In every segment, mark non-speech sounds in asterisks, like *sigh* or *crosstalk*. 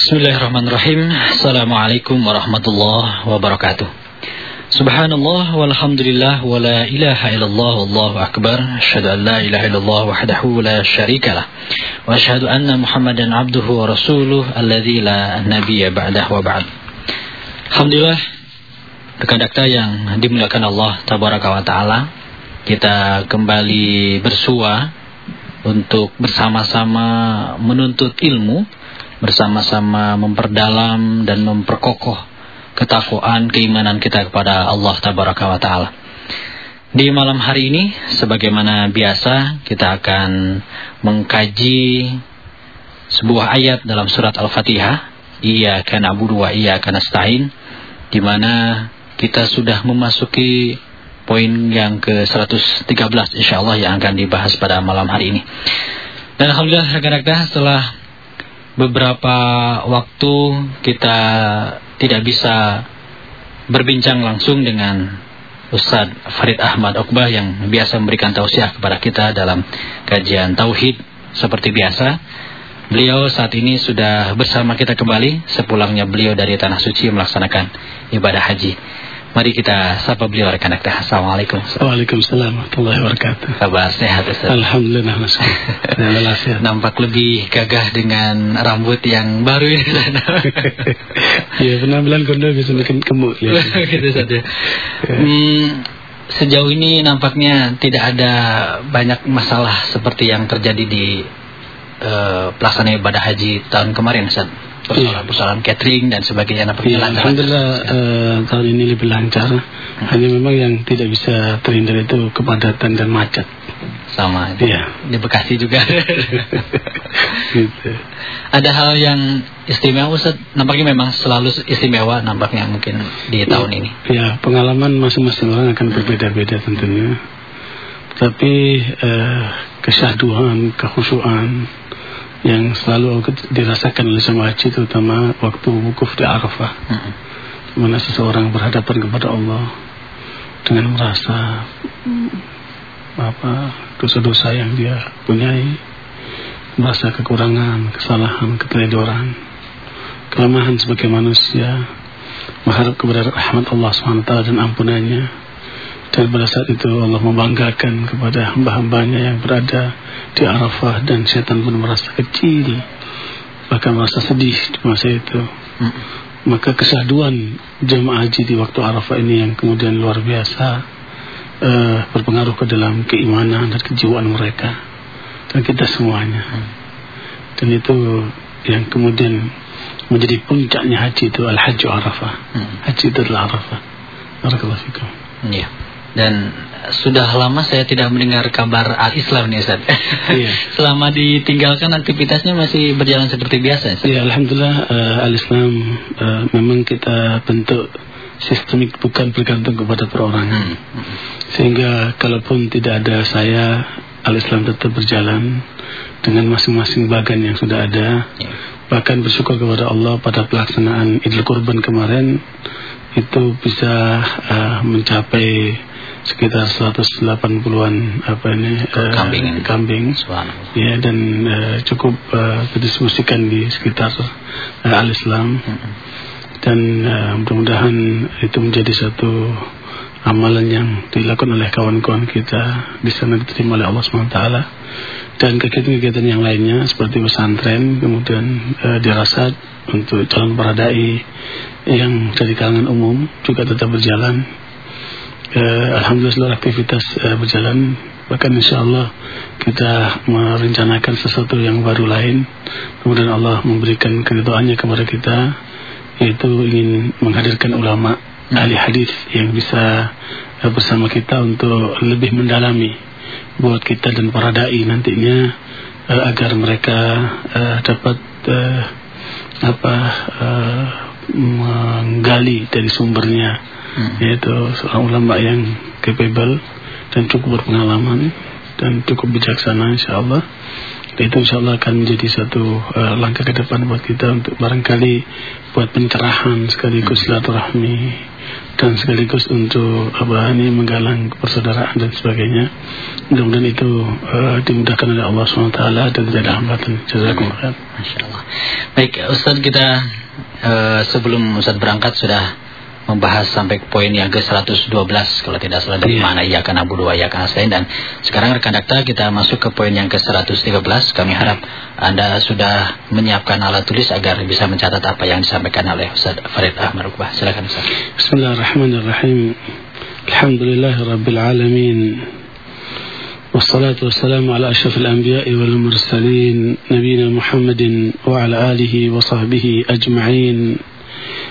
Bismillahirrahmanirrahim. Assalamualaikum warahmatullahi wabarakatuh. Subhanallah walhamdulillah wa la ilaha illallah wallahu akbar. Asyhadu an la ilaha illallah wahdahu la syarikalah. Wa asyhadu anna Muhammadan abduhu wa rasuluh alladzi la nabiyya ba'dah wa ba'd. Alhamdulillah rekan yang dimuliakan Allah tabaraka wa taala, kita kembali bersua untuk bersama-sama menuntut ilmu, bersama-sama memperdalam dan memperkokoh ketakwaan keimanan kita kepada Allah tabaraka wa taala. Di malam hari ini sebagaimana biasa kita akan mengkaji sebuah ayat dalam surat Al-Fatihah, Iyyaka na'budu wa iyyaka nasta'in di mana kita sudah memasuki poin yang ke-113 insyaallah yang akan dibahas pada malam hari ini. Dan alhamdulillah rekan-rekan setelah beberapa waktu kita tidak bisa berbincang langsung dengan Ustadz Farid Ahmad Okbah yang biasa memberikan tausiah kepada kita dalam kajian Tauhid seperti biasa. Beliau saat ini sudah bersama kita kembali sepulangnya beliau dari Tanah Suci melaksanakan ibadah haji. Mari kita sapa beliau rekan rekan. Assalamualaikum. Waalaikumsalam warahmatullahi wabarakatuh. Kabar sehat Ustaz? Alhamdulillah Mas. Alhamdulillah *laughs* sehat. Nampak lebih gagah dengan rambut yang baru ini. *laughs* Iya, penampilan kondo bisa bikin gemuk ya. *laughs* gitu saja. Hmm, sejauh ini nampaknya tidak ada banyak masalah seperti yang terjadi di uh, pelaksanaan ibadah haji tahun kemarin Ustaz persoalan-persoalan catering dan sebagainya nampaknya Iya, lancar. Alhamdulillah eh, tahun ini lebih lancar. Hanya memang yang tidak bisa terhindar itu kepadatan dan macet. Sama. Iya. Di Bekasi juga. *laughs* Gitu. Ada hal yang istimewa Ustaz? Nampaknya memang selalu istimewa nampaknya mungkin di tahun ini. Ya, pengalaman masing-masing orang akan berbeda-beda tentunya. Tapi eh, kesyahduan, kekhusyuan yang selalu dirasakan oleh jemaah haji terutama waktu wukuf di Arafah. Di mana seseorang berhadapan kepada Allah dengan merasa apa dosa-dosa yang dia punyai, merasa kekurangan, kesalahan, keteledoran, kelemahan sebagai manusia, mengharap kepada rahmat Allah SWT dan ampunannya. Dan pada saat itu Allah membanggakan kepada hamba-hambanya yang berada di Arafah dan setan pun merasa kecil, bahkan merasa sedih di masa itu. Maka kesahduan jemaah haji di waktu Arafah ini yang kemudian luar biasa eh, berpengaruh ke dalam keimanan dan kejiwaan mereka dan kita semuanya. Dan itu yang kemudian menjadi puncaknya haji itu al-hajju Arafah. Mm. Haji itu adalah Arafah. Barakallahu fikum. Iya. Dan sudah lama saya tidak mendengar kabar al-Islam nih Ustaz. *laughs* Iya. Selama ditinggalkan aktivitasnya masih berjalan seperti biasa Ustaz. Ya Alhamdulillah eh, Al-Islam eh, memang kita bentuk sistemik bukan bergantung kepada perorangan. Hmm. Sehingga kalaupun tidak ada saya Al-Islam tetap berjalan dengan masing-masing bagan yang sudah ada. Ya. Bahkan bersyukur kepada Allah pada pelaksanaan Idul Kurban kemarin itu bisa eh, mencapai sekitar 180-an apa ini eh, Kambing. kambing. Subhanallah. Ya dan eh, cukup eh, didistribusikan di sekitar eh, Al-Islam Mm-mm. dan eh, mudah-mudahan itu menjadi satu amalan yang dilakukan oleh kawan-kawan kita di sana diterima oleh Allah SWT dan kegiatan-kegiatan yang lainnya seperti pesantren kemudian eh, dirasat untuk calon para dai yang dari kalangan umum juga tetap berjalan Eh, Alhamdulillah aktivitas eh, berjalan. Bahkan insya Allah kita merencanakan sesuatu yang baru lain. Kemudian Allah memberikan keridhaannya kepada kita yaitu ingin menghadirkan ulama ahli hadis yang bisa eh, bersama kita untuk lebih mendalami buat kita dan para dai nantinya eh, agar mereka eh, dapat eh, apa eh, menggali dari sumbernya Hmm. yaitu seorang ulama yang capable dan cukup berpengalaman dan cukup bijaksana insyaallah itu insya Allah akan menjadi satu uh, langkah ke depan buat kita untuk barangkali buat pencerahan sekaligus silaturahmi dan sekaligus untuk apa ini menggalang persaudaraan dan sebagainya. Mudah-mudahan itu uh, dimudahkan oleh Allah SWT dan tidak ada hambatan. Jazakumullah. Masya Allah. Baik, Ustaz kita uh, sebelum Ustaz berangkat sudah membahas sampai poin yang ke-112 kalau tidak salah dari yeah. mana ia akan abu dua ia akan asain dan sekarang rekan dakta kita masuk ke poin yang ke-113 kami harap Anda sudah menyiapkan alat tulis agar bisa mencatat apa yang disampaikan oleh Ustaz Farid Ahmad Rukbah silakan Ustaz Bismillahirrahmanirrahim Alhamdulillahirabbil alamin والصلاة والسلام على أشرف الأنبياء والمرسلين نبينا محمد وعلى آله وصحبه أجمعين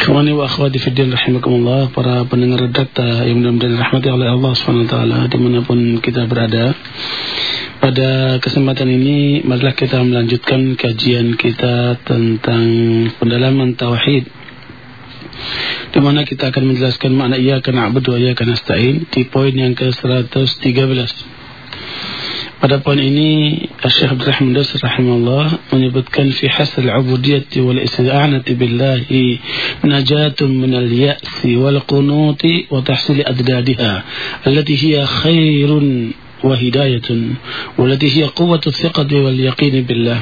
Ikhwani wa akhwati fiddin rahimakumullah Para pendengar data yang mudah-mudahan dirahmati oleh Allah SWT Di mana pun kita berada. Pada kesempatan ini Marilah kita melanjutkan kajian kita Tentang pendalaman Tauhid. Di mana kita akan menjelaskan makna ia kena abad wa ia stain di poin yang ke-113 pada poin ini Syekh Abdul Rahman Dasar rahimahullah menyebutkan fi hasal ubudiyati wal isti'anati billahi najatun min al-ya'si wal qunuti wa tahsil adladiha allati hiya khairun وهداية والتي هي قوة الثقة واليقين بالله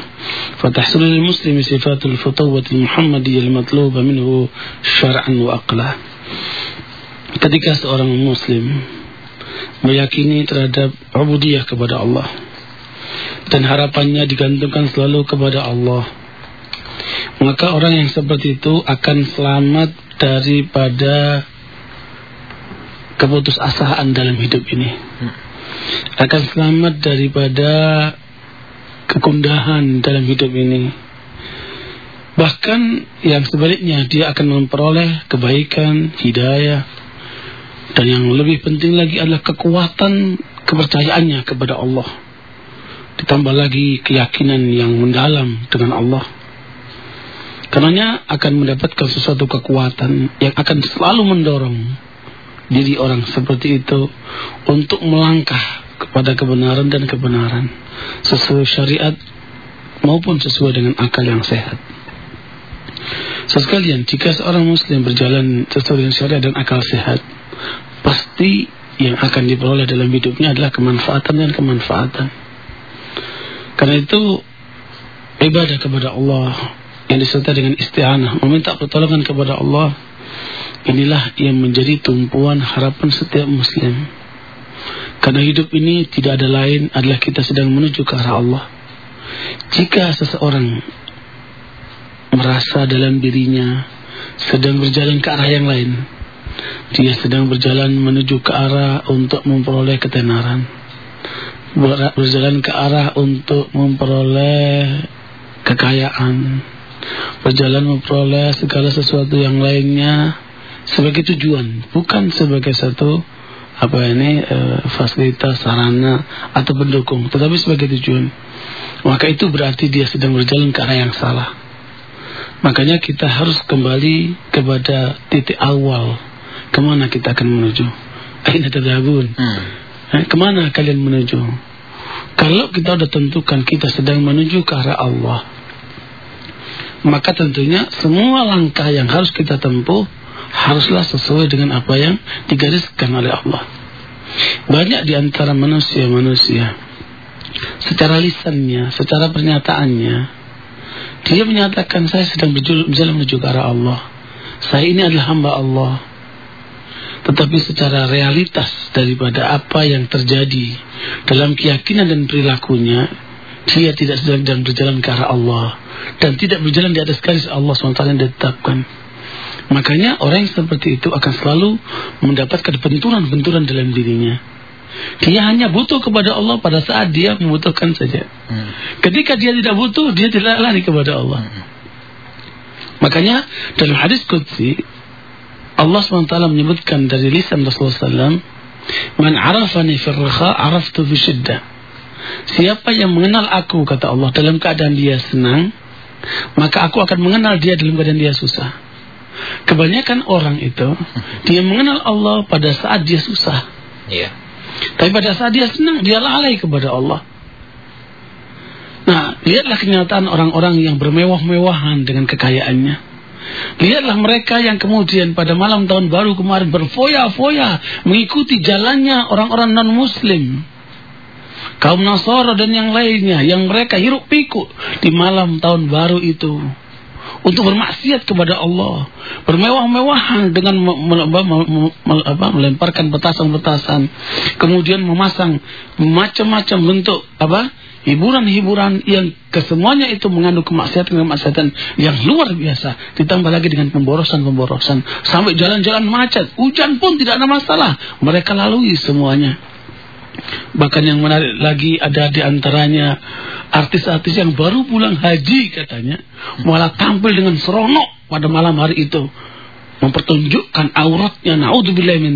فتحصل للمسلم صفات الفتوة المحمدية المطلوبة منه شرعا وأقلا ketika seorang muslim meyakini terhadap ubudiyah kepada Allah. Dan harapannya digantungkan selalu kepada Allah. Maka orang yang seperti itu akan selamat daripada keputusasaan dalam hidup ini. Akan selamat daripada kekundahan dalam hidup ini. Bahkan yang sebaliknya dia akan memperoleh kebaikan hidayah dan yang lebih penting lagi adalah kekuatan kepercayaannya kepada Allah. Ditambah lagi keyakinan yang mendalam dengan Allah. Karenanya akan mendapatkan sesuatu kekuatan yang akan selalu mendorong diri orang seperti itu untuk melangkah kepada kebenaran dan kebenaran sesuai syariat maupun sesuai dengan akal yang sehat. Sesekalian, jika seorang muslim berjalan sesuai dengan syariat dan akal sehat, pasti yang akan diperoleh dalam hidupnya adalah kemanfaatan dan kemanfaatan. Karena itu ibadah kepada Allah yang disertai dengan isti'anah, meminta pertolongan kepada Allah, inilah yang menjadi tumpuan harapan setiap muslim. Karena hidup ini tidak ada lain adalah kita sedang menuju ke arah Allah. Jika seseorang merasa dalam dirinya sedang berjalan ke arah yang lain, dia sedang berjalan menuju ke arah untuk memperoleh ketenaran. Berjalan ke arah untuk memperoleh kekayaan. Berjalan memperoleh segala sesuatu yang lainnya sebagai tujuan, bukan sebagai satu apa ini e, fasilitas sarana atau pendukung, tetapi sebagai tujuan. Maka itu berarti dia sedang berjalan ke arah yang salah. Makanya kita harus kembali kepada titik awal Ke mana kita akan menuju? Aina tadhabun? Hmm. Eh, ke mana kalian menuju? Kalau kita sudah tentukan kita sedang menuju ke arah Allah, maka tentunya semua langkah yang harus kita tempuh haruslah sesuai dengan apa yang digariskan oleh Allah. Banyak di antara manusia-manusia secara lisannya, secara pernyataannya, dia menyatakan saya sedang berjalan menuju ke arah Allah. Saya ini adalah hamba Allah. Tetapi secara realitas daripada apa yang terjadi dalam keyakinan dan perilakunya dia tidak sedang berjalan ke arah Allah dan tidak berjalan di atas garis Allah SWT yang ditetapkan makanya orang yang seperti itu akan selalu mendapatkan benturan-benturan dalam dirinya dia hanya butuh kepada Allah pada saat dia membutuhkan saja hmm. ketika dia tidak butuh dia tidak lari kepada Allah hmm. makanya dalam hadis Qudsi Allah SWT menyebutkan dari lisan Rasulullah SAW, Man arafani fil araftu fi syiddah. Siapa yang mengenal aku, kata Allah, dalam keadaan dia senang, maka aku akan mengenal dia dalam keadaan dia susah. Kebanyakan orang itu, dia mengenal Allah pada saat dia susah. Iya. Tapi pada saat dia senang, dia lalai kepada Allah. Nah, lihatlah kenyataan orang-orang yang bermewah-mewahan dengan kekayaannya. Lihatlah mereka yang kemudian pada malam tahun baru kemarin berfoya-foya mengikuti jalannya orang-orang non-muslim. Kaum Nasara dan yang lainnya yang mereka hiruk pikuk di malam tahun baru itu untuk bermaksiat kepada Allah, bermewah-mewahan dengan melemparkan petasan-petasan, kemudian memasang macam-macam bentuk apa hiburan-hiburan yang kesemuanya itu mengandung kemaksiatan-kemaksiatan yang luar biasa. Ditambah lagi dengan pemborosan-pemborosan. Sampai jalan-jalan macet hujan pun tidak ada masalah. Mereka lalui semuanya. Bahkan yang menarik lagi ada di antaranya artis-artis yang baru pulang haji katanya. Malah tampil dengan seronok pada malam hari itu. Mempertunjukkan auratnya. Naudzubillah min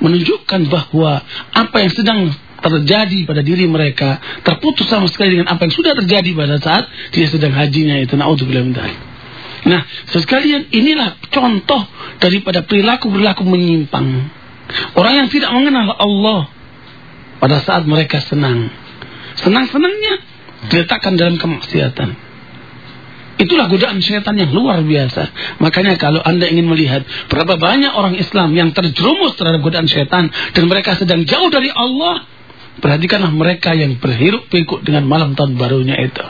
menunjukkan bahwa apa yang sedang terjadi pada diri mereka terputus sama sekali dengan apa yang sudah terjadi pada saat dia sedang hajinya itu naudzubillah min Nah, sekalian inilah contoh daripada perilaku-perilaku menyimpang. Orang yang tidak mengenal Allah pada saat mereka senang. Senang-senangnya diletakkan dalam kemaksiatan. Itulah godaan syaitan yang luar biasa. Makanya kalau anda ingin melihat berapa banyak orang Islam yang terjerumus terhadap godaan syaitan dan mereka sedang jauh dari Allah, Perhatikanlah mereka yang berhiruk pikuk dengan malam tahun barunya itu.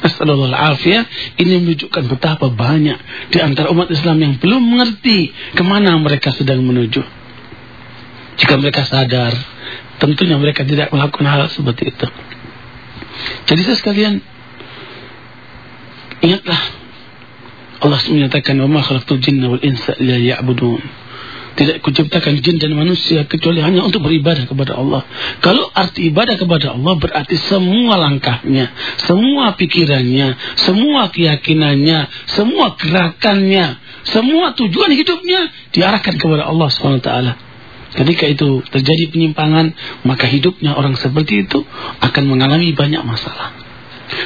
Astagfirullahaladzim. Ini menunjukkan betapa banyak di antara umat Islam yang belum mengerti ke mana mereka sedang menuju. Jika mereka sadar, tentunya mereka tidak melakukan hal seperti itu. Jadi saya sekalian, ingatlah Allah menyatakan, "Wa ma khalaqtul jinna wal insa illa ya'budun." Tidak kuciptakan jin dan manusia kecuali hanya untuk beribadah kepada Allah. Kalau arti ibadah kepada Allah berarti semua langkahnya, semua pikirannya, semua keyakinannya, semua gerakannya, semua tujuan hidupnya diarahkan kepada Allah SWT. Ketika itu terjadi penyimpangan, maka hidupnya orang seperti itu akan mengalami banyak masalah.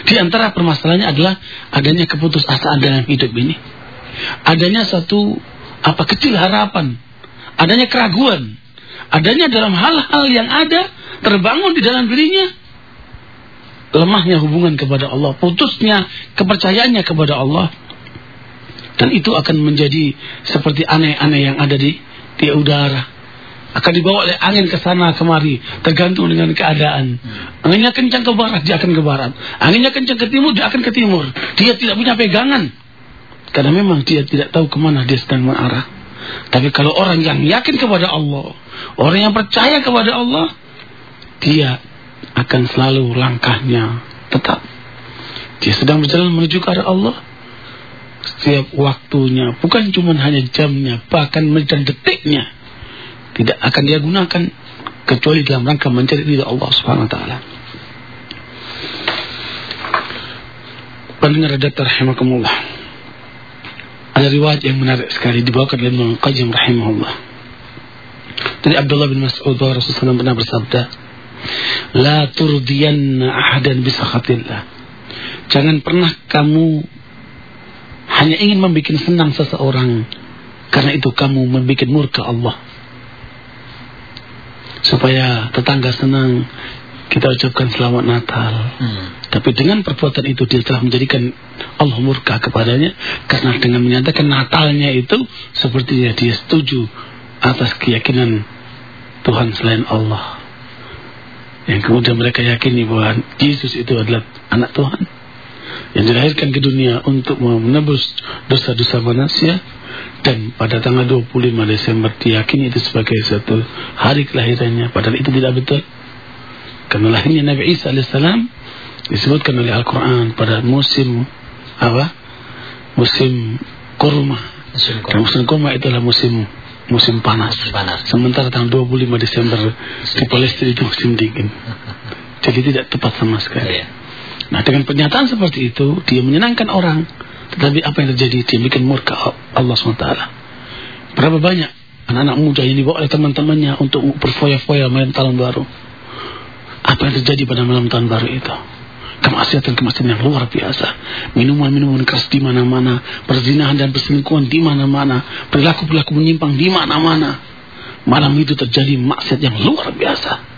Di antara permasalahannya adalah adanya keputusasaan dalam hidup ini. Adanya satu apa kecil harapan adanya keraguan, adanya dalam hal-hal yang ada terbangun di dalam dirinya lemahnya hubungan kepada Allah, putusnya kepercayaannya kepada Allah. Dan itu akan menjadi seperti aneh-aneh yang ada di di udara. Akan dibawa oleh angin ke sana kemari, tergantung dengan keadaan. Anginnya kencang ke barat, dia akan ke barat. Anginnya kencang ke timur, dia akan ke timur. Dia tidak punya pegangan. Karena memang dia tidak tahu ke mana dia sedang mengarah. Tapi kalau orang yang yakin kepada Allah, orang yang percaya kepada Allah, dia akan selalu langkahnya tetap. Dia sedang berjalan menuju ke arah Allah. Setiap waktunya, bukan cuma hanya jamnya, bahkan menit dan detiknya tidak akan dia gunakan kecuali dalam rangka mencari ridha Allah Subhanahu wa taala. Pendengar redaktor rahimakumullah. Ada riwayat yang menarik sekali dibawakan oleh Ibnu Qayyim rahimahullah. Dari Abdullah bin Mas'ud bahwa Rasulullah SAW pernah bersabda, "La turdiyanna ahadan bisakhatillah." Jangan pernah kamu hanya ingin membuat senang seseorang karena itu kamu membuat murka Allah. Supaya tetangga senang, kita ucapkan selamat Natal. Hmm. Tapi dengan perbuatan itu dia telah menjadikan Allah murka kepadanya karena dengan menyatakan Natalnya itu seperti dia setuju atas keyakinan Tuhan selain Allah. Yang kemudian mereka yakini bahwa Yesus itu adalah anak Tuhan yang dilahirkan ke dunia untuk menebus dosa-dosa manusia dan pada tanggal 25 Desember diyakini itu sebagai satu hari kelahirannya padahal itu tidak betul karena lahirnya Nabi Isa alaihissalam disebutkan oleh Al-Quran pada musim apa? Musim kurma. Musim dan musim kurma itulah musim musim panas. panas. sementara tanggal 25 Desember di Palestina itu musim dingin. *laughs* Jadi tidak tepat sama sekali. Iya. Nah dengan pernyataan seperti itu Dia menyenangkan orang. Tetapi apa yang terjadi? Dia bikin murka Allah SWT. Berapa banyak Anak-anak muda yang dibawa oleh teman-temannya Untuk berfoya-foya malam tahun baru Apa yang terjadi pada malam tahun baru itu Kemaksiatan-kemaksiatan yang luar biasa Minuman-minuman keras di mana-mana Perzinahan dan perselingkuhan di mana-mana Perilaku-perilaku menyimpang di mana-mana Malam itu terjadi maksiat yang luar biasa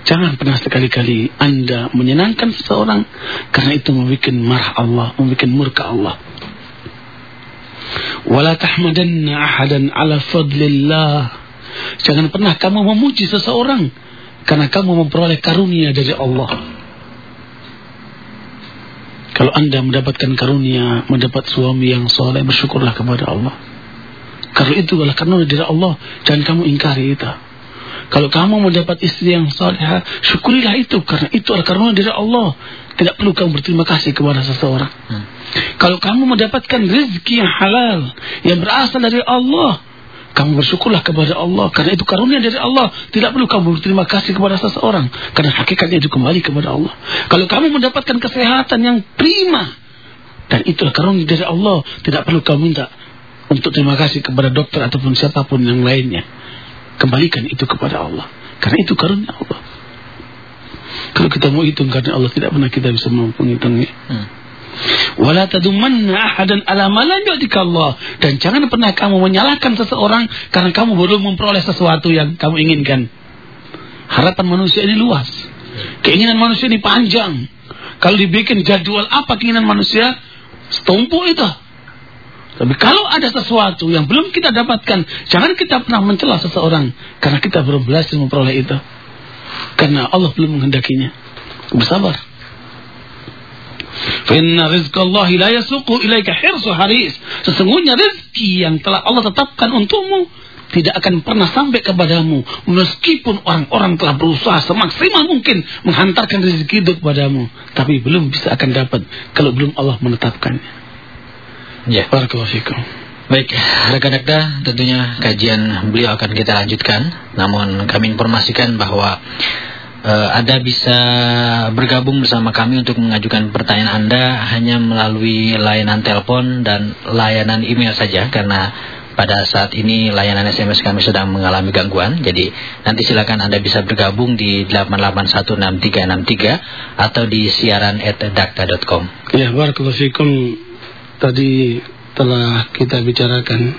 Jangan pernah sekali-kali anda menyenangkan seseorang karena itu membuat marah Allah, membuat murka Allah. Wala tahmadanna ahadan ala fadlillah. Jangan pernah kamu memuji seseorang karena kamu memperoleh karunia dari Allah. Kalau anda mendapatkan karunia, mendapat suami yang soleh, bersyukurlah kepada Allah. Kalau itu adalah karunia dari Allah, jangan kamu ingkari itu. Kalau kamu mendapat istri yang salehah, syukurilah itu karena itu adalah karunia dari Allah. Tidak perlu kamu berterima kasih kepada seseorang. Hmm. Kalau kamu mendapatkan rezeki yang halal yang berasal dari Allah, kamu bersyukurlah kepada Allah karena itu karunia dari Allah. Tidak perlu kamu berterima kasih kepada seseorang karena hakikatnya itu kembali kepada Allah. Kalau kamu mendapatkan kesehatan yang prima dan itulah karunia dari Allah, tidak perlu kamu minta untuk terima kasih kepada dokter ataupun siapa pun yang lainnya. Kembalikan itu kepada Allah. Karena itu karunia Allah. Kalau kita mau hitung karena Allah tidak pernah kita bisa mampu menghitungnya. Hmm. Wala tadumanna ahadan ala Allah. Dan jangan pernah kamu menyalahkan seseorang karena kamu belum memperoleh sesuatu yang kamu inginkan. Harapan manusia ini luas. Keinginan manusia ini panjang. Kalau dibikin jadwal apa keinginan manusia, setumpuk itu. Tapi kalau ada sesuatu yang belum kita dapatkan, jangan kita pernah mencela seseorang karena kita belum berhasil memperoleh itu. Karena Allah belum menghendakinya. Bersabar. Fa inna rizqallahi la yasuqu ilaika hirsu haris. Sesungguhnya rezeki yang telah Allah tetapkan untukmu tidak akan pernah sampai kepadamu meskipun orang-orang telah berusaha semaksimal mungkin menghantarkan rezeki itu kepadamu tapi belum bisa akan dapat kalau belum Allah menetapkannya. Ya. Barakallahu. Baik, rekan-rekan, tentunya kajian beliau akan kita lanjutkan. Namun kami informasikan bahwa eh, Anda bisa bergabung bersama kami untuk mengajukan pertanyaan Anda hanya melalui layanan telepon dan layanan email saja karena pada saat ini layanan SMS kami sedang mengalami gangguan. Jadi nanti silakan Anda bisa bergabung di 8816363 atau di siaran@dakta.com. Ya, barakallahu. Tadi telah kita bicarakan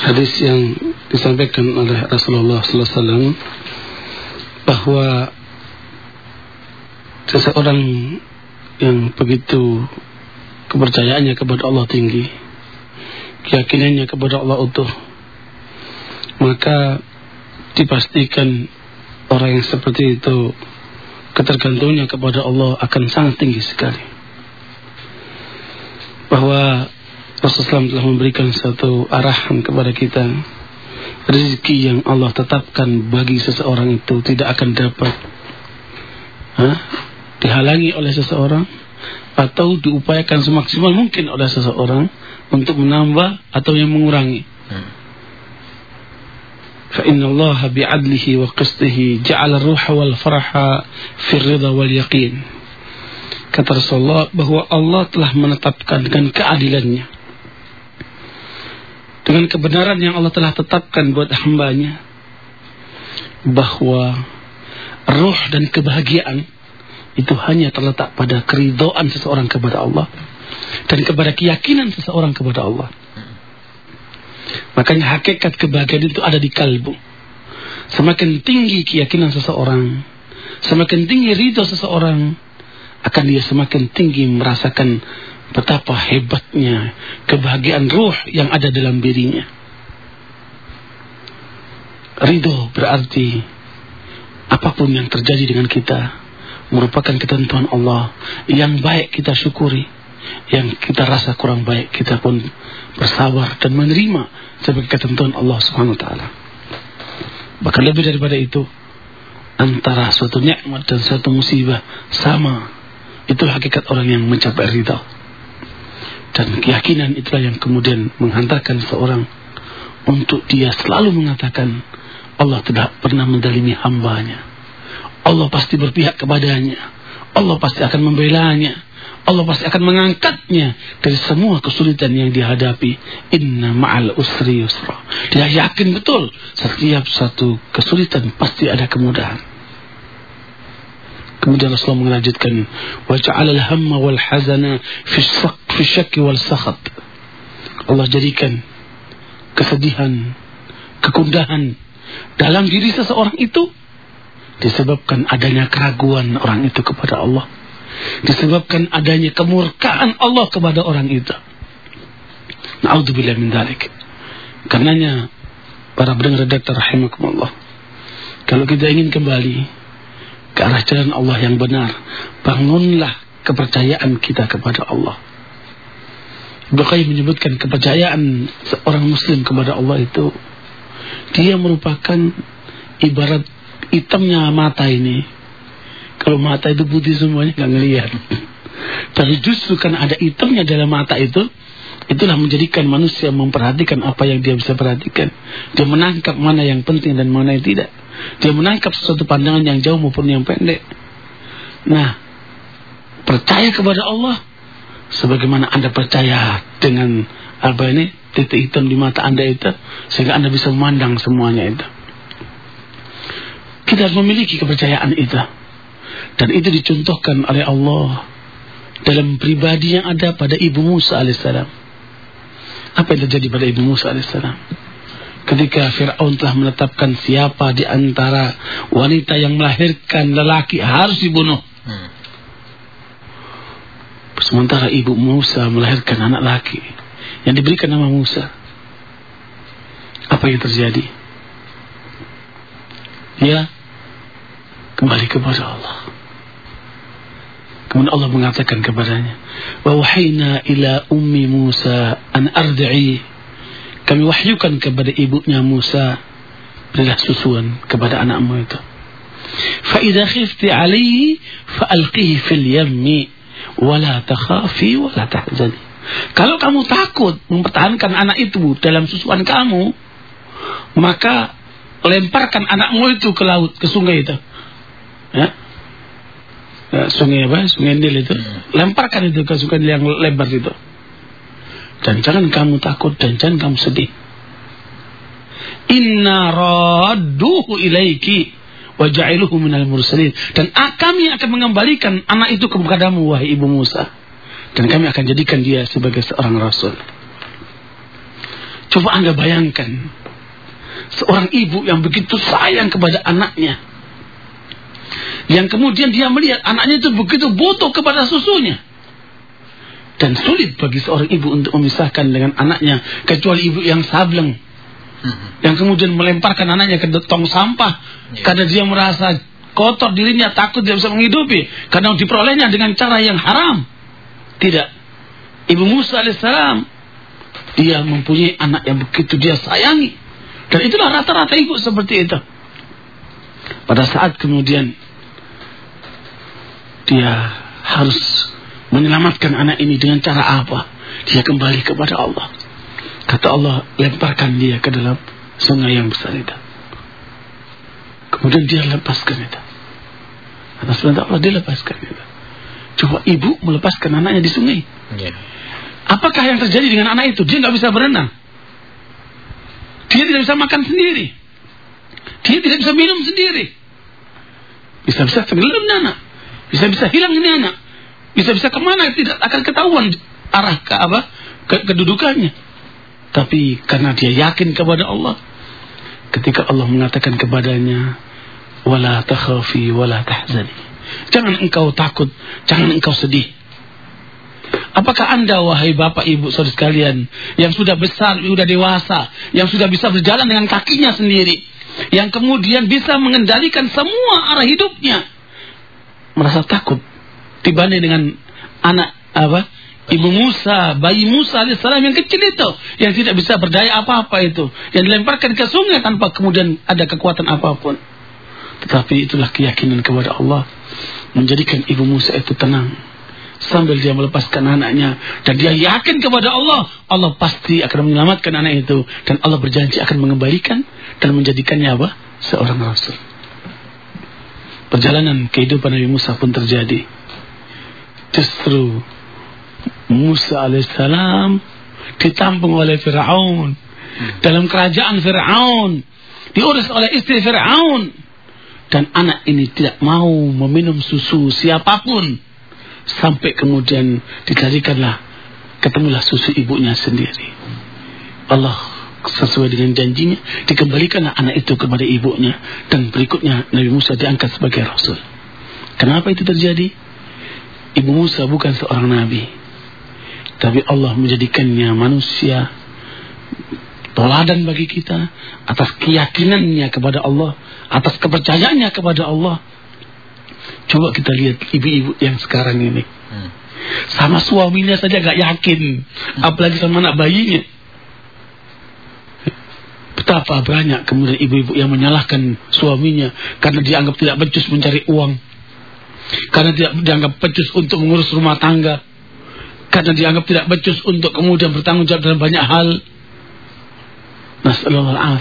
hadis yang disampaikan oleh Rasulullah sallallahu alaihi wasallam bahwa seseorang yang begitu kepercayaannya kepada Allah tinggi, keyakinannya kepada Allah utuh, maka dipastikan orang yang seperti itu ketergantungnya kepada Allah akan sangat tinggi sekali. Bahwa Rasulullah telah memberikan satu arahan kepada kita rezeki yang Allah tetapkan bagi seseorang itu tidak akan dapat dihalangi oleh seseorang atau diupayakan semaksimal mungkin oleh seseorang untuk menambah atau yang mengurangi. Hmm. Fa inna Allah bi'adlihi wa qistihi ja'ala ruha wal faraha fi ridha wal yaqin. Kata Rasulullah bahwa Allah telah menetapkan dengan keadilannya dengan kebenaran yang Allah telah tetapkan buat hambanya bahwa ruh dan kebahagiaan itu hanya terletak pada keridhaan seseorang kepada Allah dan kepada keyakinan seseorang kepada Allah. Makanya hakikat kebahagiaan itu ada di kalbu. Semakin tinggi keyakinan seseorang, semakin tinggi ridho seseorang, akan dia semakin tinggi merasakan betapa hebatnya kebahagiaan ruh yang ada dalam dirinya. Ridho berarti apa pun yang terjadi dengan kita merupakan ketentuan Allah yang baik kita syukuri yang kita rasa kurang baik, kita pun bersabar dan menerima sebagai ketentuan Allah taala. Bahkan lebih daripada itu, antara suatu nikmat dan suatu musibah sama. Itu hakikat orang yang mencapai ridha. Dan keyakinan itulah yang kemudian menghantarkan seorang untuk dia selalu mengatakan Allah tidak pernah mendalimi hambanya. Allah pasti berpihak kepadanya. Allah pasti akan membelanya. Allah pasti akan mengangkatnya dari semua kesulitan yang dihadapi. Inna ma'al usri yusra. Dia yakin betul setiap satu kesulitan pasti ada kemudahan. Kemudian Rasulullah melanjutkan wa ja'ala al-hamma wal hazana fi syaq fi syakki wal sakhat. Allah jadikan kesedihan, kekundahan dalam diri seseorang itu disebabkan adanya keraguan orang itu kepada Allah. Disebabkan adanya kemurkaan Allah kepada orang itu. Na'udzubillah min dalik. Karenanya para pendengar redaktor rahimakumullah. Kalau kita ingin kembali ke arah jalan Allah yang benar, bangunlah kepercayaan kita kepada Allah. Qayyim menyebutkan kepercayaan seorang muslim kepada Allah itu dia merupakan ibarat hitamnya mata ini. Kalau mata itu putih semuanya nggak ngelihat. *laughs* Tapi justru karena ada hitamnya dalam mata itu, itulah menjadikan manusia memperhatikan apa yang dia bisa perhatikan. Dia menangkap mana yang penting dan mana yang tidak. Dia menangkap sesuatu pandangan yang jauh maupun yang pendek. Nah, percaya kepada Allah sebagaimana Anda percaya dengan apa ini titik hitam di mata Anda itu sehingga Anda bisa memandang semuanya itu. Kita harus memiliki kepercayaan itu. Dan itu dicontohkan oleh Allah dalam pribadi yang ada pada Ibu Musa alaihissalam. Apa yang terjadi pada Ibu Musa alaihissalam? Ketika Fir'aun telah menetapkan siapa di antara wanita yang melahirkan lelaki harus dibunuh. Hmm. Sementara ibu Musa melahirkan anak laki yang diberikan nama Musa. Apa yang terjadi? Ya, kembali kepada Allah. Kemudian Allah mengatakan kepadanya, "Wahayna ila ummi Musa an ardi'i." Kami wahyukan kepada ibunya Musa, berilah susuan kepada anakmu itu. Fa idza khifti 'alayhi fa'alqihi fil yammi wa la takhafi wa la tahzani. Kalau kamu takut mempertahankan anak itu dalam susuan kamu, maka lemparkan anakmu itu ke laut, ke sungai itu. Ya. Ya sungai apa? Sungai Nil itu. Hmm. Lemparkan itu ke sungai yang lebar itu. Dan jangan kamu takut dan jangan kamu sedih. Inna radduhu ilaiki wa ja'iluhu minal mursalin. Dan kami akan mengembalikan anak itu kepadamu wahai ibu Musa dan kami akan jadikan dia sebagai seorang rasul. Coba Anda bayangkan seorang ibu yang begitu sayang kepada anaknya. Yang kemudian dia melihat anaknya itu begitu butuh kepada susunya. Dan sulit bagi seorang ibu untuk memisahkan dengan anaknya kecuali ibu yang sableng. Yang kemudian melemparkan anaknya ke tong sampah ya. karena dia merasa kotor dirinya takut dia bisa menghidupi karena diperolehnya dengan cara yang haram. Tidak. Ibu Musa alaihissalam dia mempunyai anak yang begitu dia sayangi. Dan itulah rata-rata ibu seperti itu. Pada saat kemudian dia harus menyelamatkan anak ini dengan cara apa? Dia kembali kepada Allah. Kata Allah, lemparkan dia ke dalam sungai yang besar itu. Kemudian dia lepaskan itu. Atas perintah Allah dia lepaskan itu. Coba ibu melepaskan anaknya di sungai. Yeah. Apakah yang terjadi dengan anak itu? Dia nggak bisa berenang. Dia tidak bisa makan sendiri. Dia tidak bisa minum sendiri. Bisa-bisa tenggelam anak. Bisa-bisa hilang ini anak. Bisa-bisa ke mana tidak akan ketahuan arah ke apa ke, kedudukannya. Tapi karena dia yakin kepada Allah, ketika Allah mengatakan kepadanya, wala takhafi wala tahzani. Jangan engkau takut, jangan engkau sedih. Apakah anda wahai bapak ibu saudara sekalian yang sudah besar, sudah dewasa, yang sudah bisa berjalan dengan kakinya sendiri, yang kemudian bisa mengendalikan semua arah hidupnya, merasa takut dibanding dengan anak apa Ibu Musa, bayi Musa alaihissalam yang kecil itu, yang tidak bisa berdaya apa-apa itu, yang dilemparkan ke sungai tanpa kemudian ada kekuatan apa pun. Tetapi itulah keyakinan kepada Allah menjadikan ibu Musa itu tenang sambil dia melepaskan anaknya dan dia yakin kepada Allah, Allah pasti akan menyelamatkan anak itu dan Allah berjanji akan mengembalikan dan menjadikannya apa? Seorang rasul. Perjalanan kehidupan Nabi Musa pun terjadi. Justru Musa alaihissalam ditampung oleh Fir'aun. Dalam kerajaan Fir'aun. Diurus oleh istri Fir'aun. Dan anak ini tidak mau meminum susu siapa pun. Sampai kemudian dicarikanlah ketemulah susu ibunya sendiri. Allah sesuai dengan janjinya dikembalikanlah anak itu kepada ibunya dan berikutnya Nabi Musa diangkat sebagai rasul kenapa itu terjadi Ibu Musa bukan seorang nabi tapi Allah menjadikannya manusia toladan bagi kita atas keyakinannya kepada Allah, atas kepercayaannya kepada Allah. Coba kita lihat ibu-ibu yang sekarang ini. Hmm. Sama suaminya saja gak yakin, apalagi sama anak bayinya. Betapa banyak kemudian ibu-ibu yang menyalahkan suaminya karena dianggap tidak becus mencari uang. Karena tidak dianggap becus untuk mengurus rumah tangga karena dianggap tidak becus untuk kemudian bertanggung jawab dalam banyak hal. Nasallahu al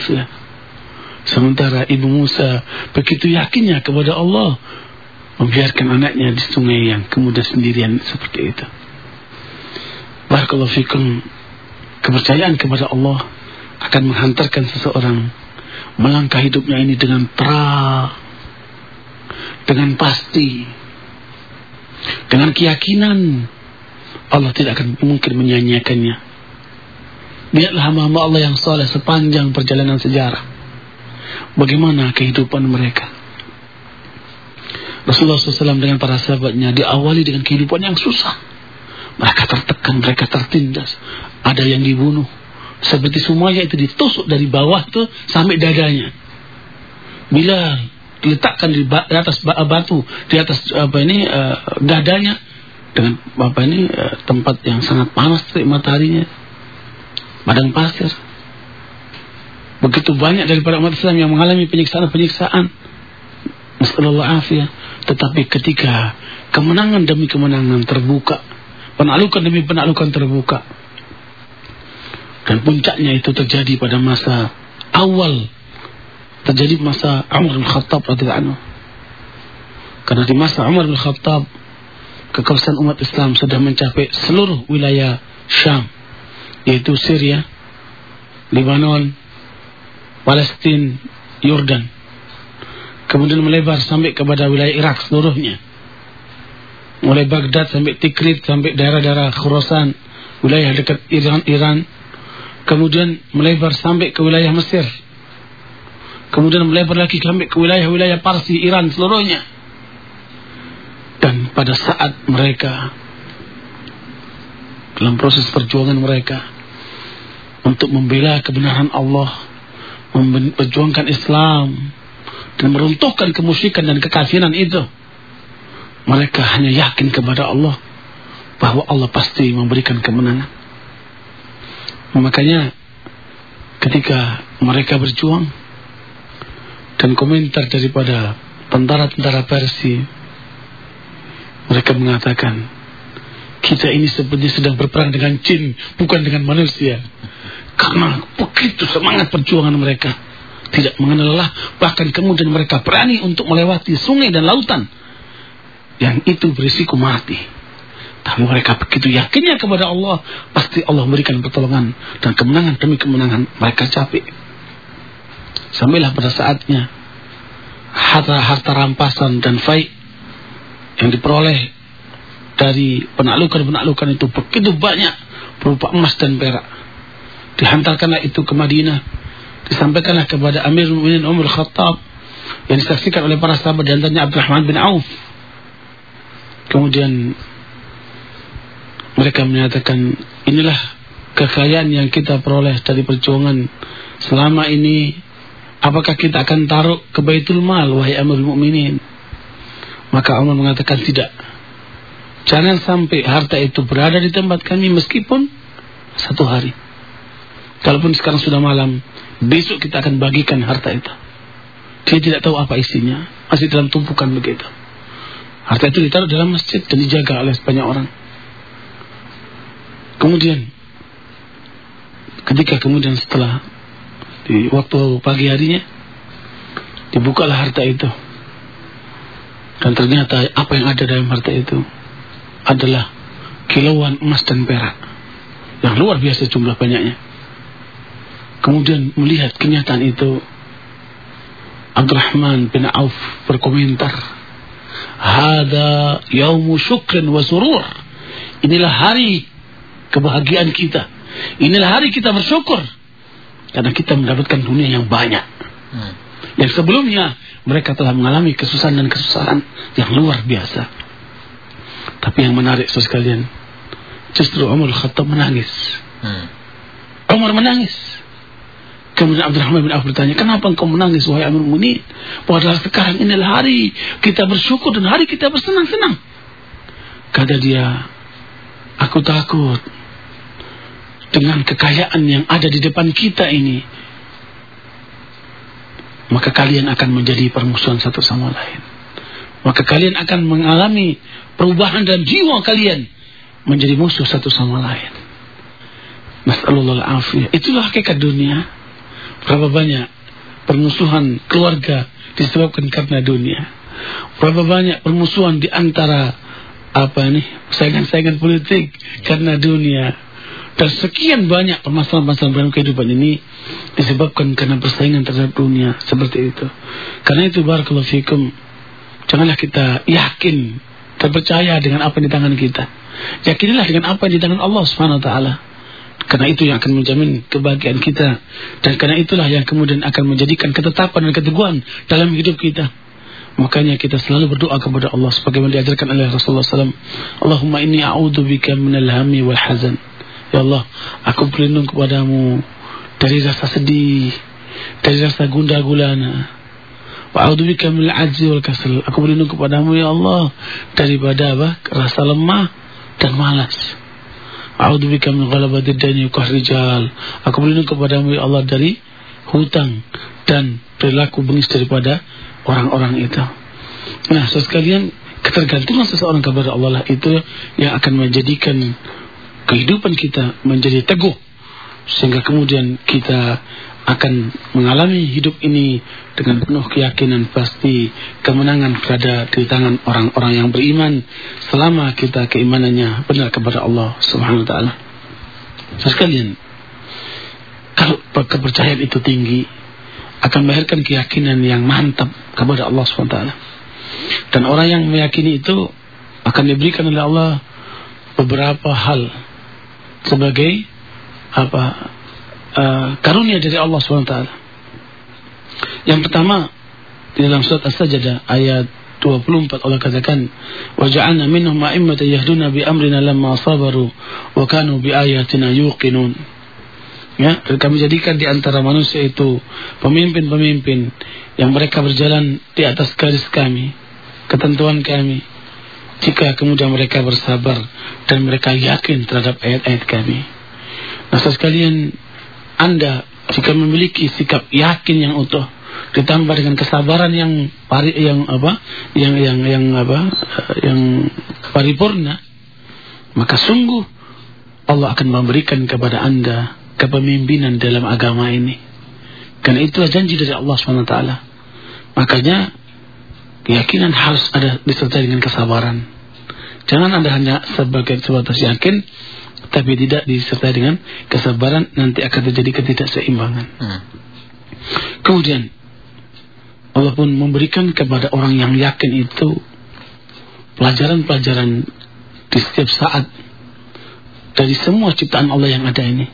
Sementara ibu Musa begitu yakinnya kepada Allah membiarkan anaknya di sungai yang kemudian sendirian seperti itu. Barakallahu fikum kepercayaan kepada Allah akan menghantarkan seseorang melangkah hidupnya ini dengan terang dengan pasti dengan keyakinan Allah tidak akan mungkin menyanyiakannya. Lihatlah hamba-hamba Allah yang soleh sepanjang perjalanan sejarah. Bagaimana kehidupan mereka. Rasulullah SAW dengan para sahabatnya diawali dengan kehidupan yang susah. Mereka tertekan, mereka tertindas. Ada yang dibunuh. Seperti semuanya itu ditusuk dari bawah tuh sampai dadanya. Bila diletakkan di atas batu, di atas apa ini uh, dadanya, dengan bapak ini eh, tempat yang sangat panas terik mataharinya padang pasir begitu banyak daripada umat Islam yang mengalami penyiksaan-penyiksaan Nasallallahu afiyah tetapi ketika kemenangan demi kemenangan terbuka penaklukan demi penaklukan terbuka dan puncaknya itu terjadi pada masa awal terjadi masa Umar bin Khattab radhiyallahu anhu karena di masa Umar bin Khattab kekuasaan umat Islam sudah mencapai seluruh wilayah Syam yaitu Syria, Lebanon, Palestina, Yordan. Kemudian melebar sampai kepada wilayah Irak seluruhnya. Mulai Baghdad sampai Tikrit sampai daerah-daerah Khurasan, wilayah dekat Iran, Iran. Kemudian melebar sampai ke wilayah Mesir. Kemudian melebar lagi sampai ke wilayah-wilayah Parsi, Iran seluruhnya dan pada saat mereka dalam proses perjuangan mereka untuk membela kebenaran Allah, memperjuangkan Islam dan meruntuhkan kemusyrikan dan kekafiran itu, mereka hanya yakin kepada Allah bahwa Allah pasti memberikan kemenangan. Makanya ketika mereka berjuang dan komentar daripada tentara-tentara Persia mereka mengatakan, kita ini seperti sedang berperang dengan jin, bukan dengan manusia. Karena begitu semangat perjuangan mereka. Tidak mengenal lelah, bahkan kemudian mereka berani untuk melewati sungai dan lautan. Yang itu berisiko mati. Tapi mereka begitu yakinnya kepada Allah, pasti Allah memberikan pertolongan dan kemenangan demi kemenangan mereka capek. Sampailah pada saatnya harta-harta rampasan dan faid yang diperoleh dari penaklukan-penaklukan itu begitu banyak berupa emas dan perak. Dihantarkanlah itu ke Madinah. Disampaikanlah kepada Amir Mu'minin Umar Khattab yang disaksikan oleh para sahabat dan tanya Abdurrahman bin Auf. Kemudian mereka menyatakan inilah kekayaan yang kita peroleh dari perjuangan selama ini apakah kita akan taruh ke Baitul Mal wahai Amir Mu'minin maka Allah mengatakan tidak. Jangan sampai harta itu berada di tempat kami meskipun satu hari. Kalaupun sekarang sudah malam, besok kita akan bagikan harta itu. Dia tidak tahu apa isinya, masih dalam tumpukan begitu. Harta itu ditaruh dalam masjid dan dijaga oleh banyak orang. Kemudian, ketika kemudian setelah di waktu pagi harinya, dibukalah harta itu. Dan ternyata apa yang ada dalam harta itu adalah kilauan emas dan perak. Yang luar biasa jumlah banyaknya. Kemudian melihat kenyataan itu, Abdurrahman bin Auf berkomentar, Hada yaumu syukrin wa surur. Inilah hari kebahagiaan kita. Inilah hari kita bersyukur. Karena kita mendapatkan dunia yang banyak. Hmm. Yang sebelumnya mereka telah mengalami kesusahan dan kesusahan yang luar biasa. Tapi yang menarik saudara sekalian, justru Umar Khattab menangis. Hmm. Umar menangis. Kemudian Abdurrahman bin Auf bertanya, kenapa engkau menangis wahai Amir Mu'minin? Padahal sekarang inilah hari kita bersyukur dan hari kita bersenang-senang. Kata dia, aku takut dengan kekayaan yang ada di depan kita ini. Maka kalian akan menjadi permusuhan satu sama lain. Maka kalian akan mengalami perubahan dalam jiwa kalian menjadi musuh satu sama lain. Nasallallahu alaihi Itulah hakikat dunia. Berapa banyak permusuhan keluarga disebabkan karena dunia. Berapa banyak permusuhan di antara apa nih saingan-saingan politik karena dunia. Dan sekian banyak permasalahan-permasalahan dalam kehidupan ini disebabkan karena persaingan terhadap dunia seperti itu. Karena itu barakallahu fikum janganlah kita yakin dan percaya dengan apa di tangan kita. Yakinilah dengan apa di tangan Allah Subhanahu wa taala. Karena itu yang akan menjamin kebahagiaan kita dan karena itulah yang kemudian akan menjadikan ketetapan dan keteguhan dalam hidup kita. Makanya kita selalu berdoa kepada Allah sebagaimana diajarkan oleh Rasulullah SAW. Allahumma inni a'udzubika minal hammi wal hazan. Ya Allah, aku berlindung kepadamu dari rasa sedih, dari rasa gundah gulana. Wa a'udzubika minal ajzi wal kasal. Aku berlindung kepadamu ya Allah daripada apa? rasa lemah dan malas. A'udzubika min ghalabatid dani wa rijal. Aku berlindung kepadamu ya Allah dari hutang dan perilaku bengis daripada orang-orang itu. Nah, sekalian ketergantungan seseorang kepada Allah lah itu yang akan menjadikan kehidupan kita menjadi teguh sehingga kemudian kita akan mengalami hidup ini dengan penuh keyakinan pasti kemenangan berada di tangan orang-orang yang beriman selama kita keimanannya benar kepada Allah Subhanahu wa taala. Sekalian, kalau kepercayaan itu tinggi akan melahirkan keyakinan yang mantap kepada Allah Subhanahu wa taala. Dan orang yang meyakini itu akan diberikan oleh Allah beberapa hal sebagai apa uh, karunia dari Allah SWT. Yang pertama di dalam surat As-Sajdah ayat 24 Allah katakan wa minhum a'immatan yahduna bi amrina lamma sabaru wa kanu bi ayatina yuqinun. Ya, kami jadikan di antara manusia itu pemimpin-pemimpin yang mereka berjalan di atas garis kami, ketentuan kami. Jika kemudian mereka bersabar dan mereka yakin terhadap ayat-ayat kami. Nah, sekalian anda jika memiliki sikap yakin yang utuh ditambah dengan kesabaran yang pari yang apa yang yang yang apa yang paripurna maka sungguh Allah akan memberikan kepada anda kepemimpinan dalam agama ini karena itulah janji dari Allah swt makanya keyakinan harus ada disertai dengan kesabaran jangan anda hanya sebagai sebatas yakin tapi tidak disertai dengan kesabaran nanti akan terjadi ketidakseimbangan. Hmm. Kemudian Allah pun memberikan kepada orang yang yakin itu pelajaran-pelajaran di setiap saat dari semua ciptaan Allah yang ada ini.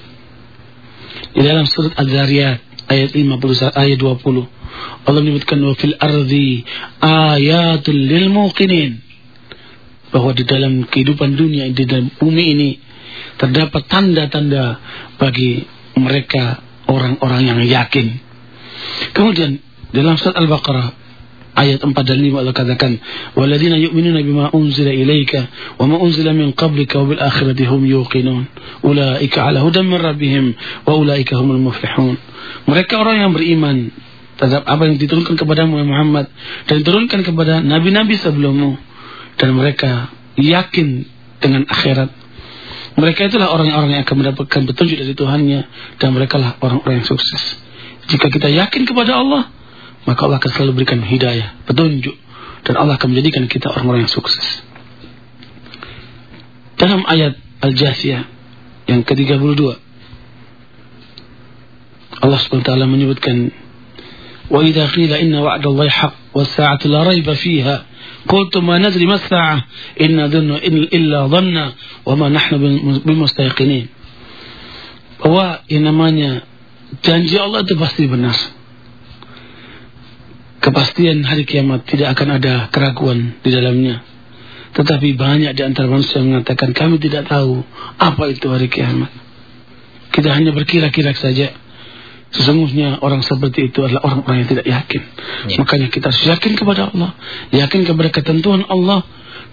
Di dalam surat Az-Zariyat ayat 50 ayat 20 Allah menyebutkan wa fil ardi ayatul lil muqinin bahwa di dalam kehidupan dunia di dalam bumi ini terdapat tanda-tanda bagi mereka orang-orang yang yakin. Kemudian dalam surat Al-Baqarah ayat 4 dan 5 Allah katakan walladzina yu'minuna bima unzila ilaika wa ma unzila min qablika wa bil akhirati hum yuqinun. Ulaika ala hudan min rabbihim wa ulaika humul muflihun. Mereka orang yang beriman terhadap apa yang diturunkan kepada Muhammad dan diturunkan kepada nabi-nabi sebelummu dan mereka yakin dengan akhirat. Mereka itulah orang-orang yang akan mendapatkan petunjuk dari Tuhannya. Dan mereka lah orang-orang yang sukses. Jika kita yakin kepada Allah maka Allah akan selalu berikan hidayah, petunjuk. Dan Allah akan menjadikan kita orang-orang yang sukses. Dalam ayat Al-Jasiyah yang ke-32 Allah SWT menyebutkan idza qila inna wa'dallahi haqq was-sa'atu la rayba fiha ma nadri ma as-sa'ah inna dhunnu illa dhanna wa ma nahnu bimustayqinin bahwa yang namanya janji Allah itu pasti benar kepastian hari kiamat tidak akan ada keraguan di dalamnya. Tetapi banyak di antara manusia yang mengatakan kami tidak tahu apa itu hari kiamat. Kita hanya berkira-kira saja. Sesungguhnya orang seperti itu adalah orang-orang yang tidak yakin. Ya. Makanya kita harus yakin kepada Allah, yakin kepada ketentuan Allah,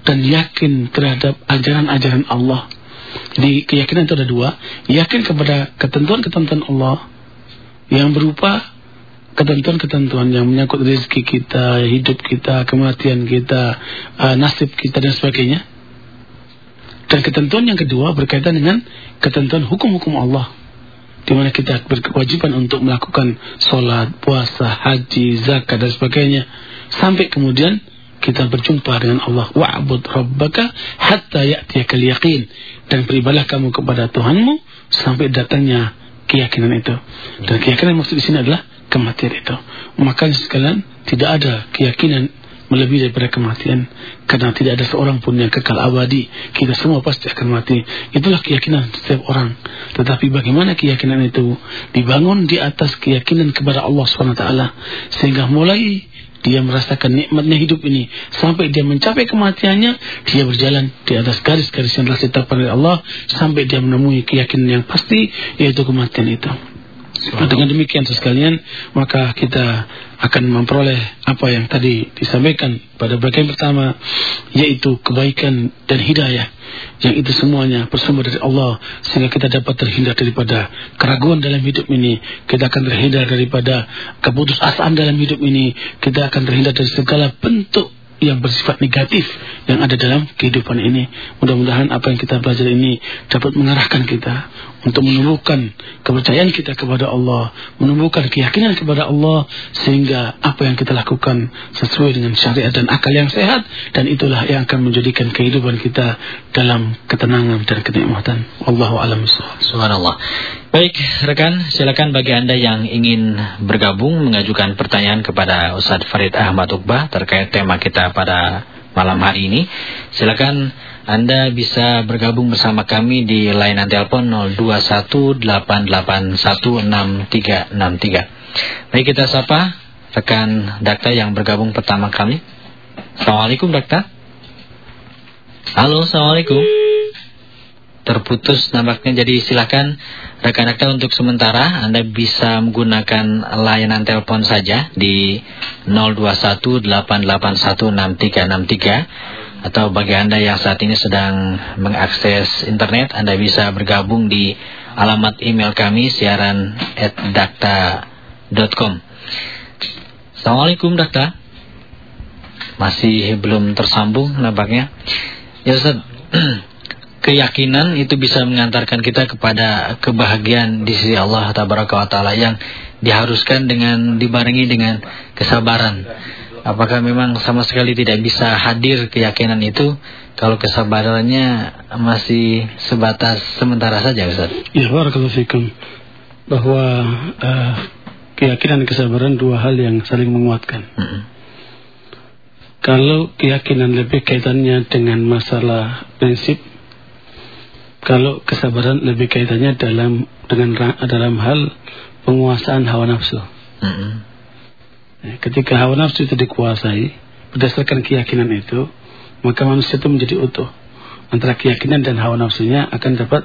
dan yakin terhadap ajaran-ajaran Allah. Jadi keyakinan itu ada dua, yakin kepada ketentuan-ketentuan Allah yang berupa ketentuan-ketentuan yang menyangkut rezeki kita, hidup kita, kematian kita, uh, nasib kita dan sebagainya. Dan ketentuan yang kedua berkaitan dengan ketentuan hukum-hukum Allah. Di mana kita berkewajiban untuk melakukan sholat, puasa, haji, zakat dan sebagainya. Sampai kemudian kita berjumpa dengan Allah. Wa'bud rabbaka hatta ya'tiyakal yaqin. Dan beribadah kamu kepada Tuhanmu sampai datangnya keyakinan itu. Dan keyakinan maksud di sini adalah kematian itu. Maka sekalian tidak ada keyakinan melebihi daripada kematian. Karena tidak ada seorang pun yang kekal abadi kita semua pasti akan mati. Itulah keyakinan setiap orang. Tetapi bagaimana keyakinan itu? Dibangun di atas keyakinan kepada Allah SWT sehingga mulai dia merasakan nikmatnya hidup ini sampai dia mencapai kematiannya dia berjalan di atas garis-garis yang telah ditetapkan oleh Allah sampai dia menemui keyakinan yang pasti yaitu kematian itu. Nah, dengan demikian sekalian maka kita akan memperoleh apa yang tadi disampaikan pada bagian pertama yaitu kebaikan dan hidayah yang itu semuanya bersumber dari Allah sehingga kita dapat terhindar daripada keraguan dalam hidup ini. Kita akan terhindar daripada keputusasaan dalam hidup ini. Kita akan terhindar dari segala bentuk yang bersifat negatif yang ada dalam kehidupan ini. Mudah-mudahan apa yang kita belajar ini dapat mengarahkan kita untuk menumbuhkan kepercayaan kita kepada Allah, menumbuhkan keyakinan kepada Allah sehingga apa yang kita lakukan sesuai dengan syariat dan akal yang sehat dan itulah yang akan menjadikan kehidupan kita dalam ketenangan dan kenikmatan. Wallahu a'lam Subhanallah. Baik, rekan, silakan bagi Anda yang ingin bergabung mengajukan pertanyaan kepada Ustadz Farid Ahmad Uqbah terkait tema kita pada malam hari ini. Silakan anda bisa bergabung bersama kami di layanan telepon 0218816363. Baik kita sapa rekan Dakta yang bergabung pertama kali. Assalamualaikum Dakta. Halo, Assalamualaikum. Terputus nampaknya jadi silakan rekan Dakta untuk sementara Anda bisa menggunakan layanan telepon saja di 0218816363 atau bagi Anda yang saat ini sedang mengakses internet, Anda bisa bergabung di alamat email kami siaran at dakta.com. Assalamualaikum Dakta. Masih belum tersambung nampaknya. Ya Ustaz, *clears throat* keyakinan itu bisa mengantarkan kita kepada kebahagiaan di sisi Allah Taala yang diharuskan dengan dibarengi dengan kesabaran. Apakah memang sama sekali tidak bisa hadir keyakinan itu kalau kesabarannya masih sebatas sementara saja Ustaz? Ya, barakallahu fikum. Bahwa uh, keyakinan dan kesabaran dua hal yang saling menguatkan. Mm -hmm. Kalau keyakinan lebih kaitannya dengan masalah prinsip, kalau kesabaran lebih kaitannya dalam dengan dalam hal penguasaan hawa nafsu. Mm -hmm. Ketika hawa nafsu itu dikuasai berdasarkan keyakinan itu, maka manusia itu menjadi utuh. Antara keyakinan dan hawa nafsunya akan dapat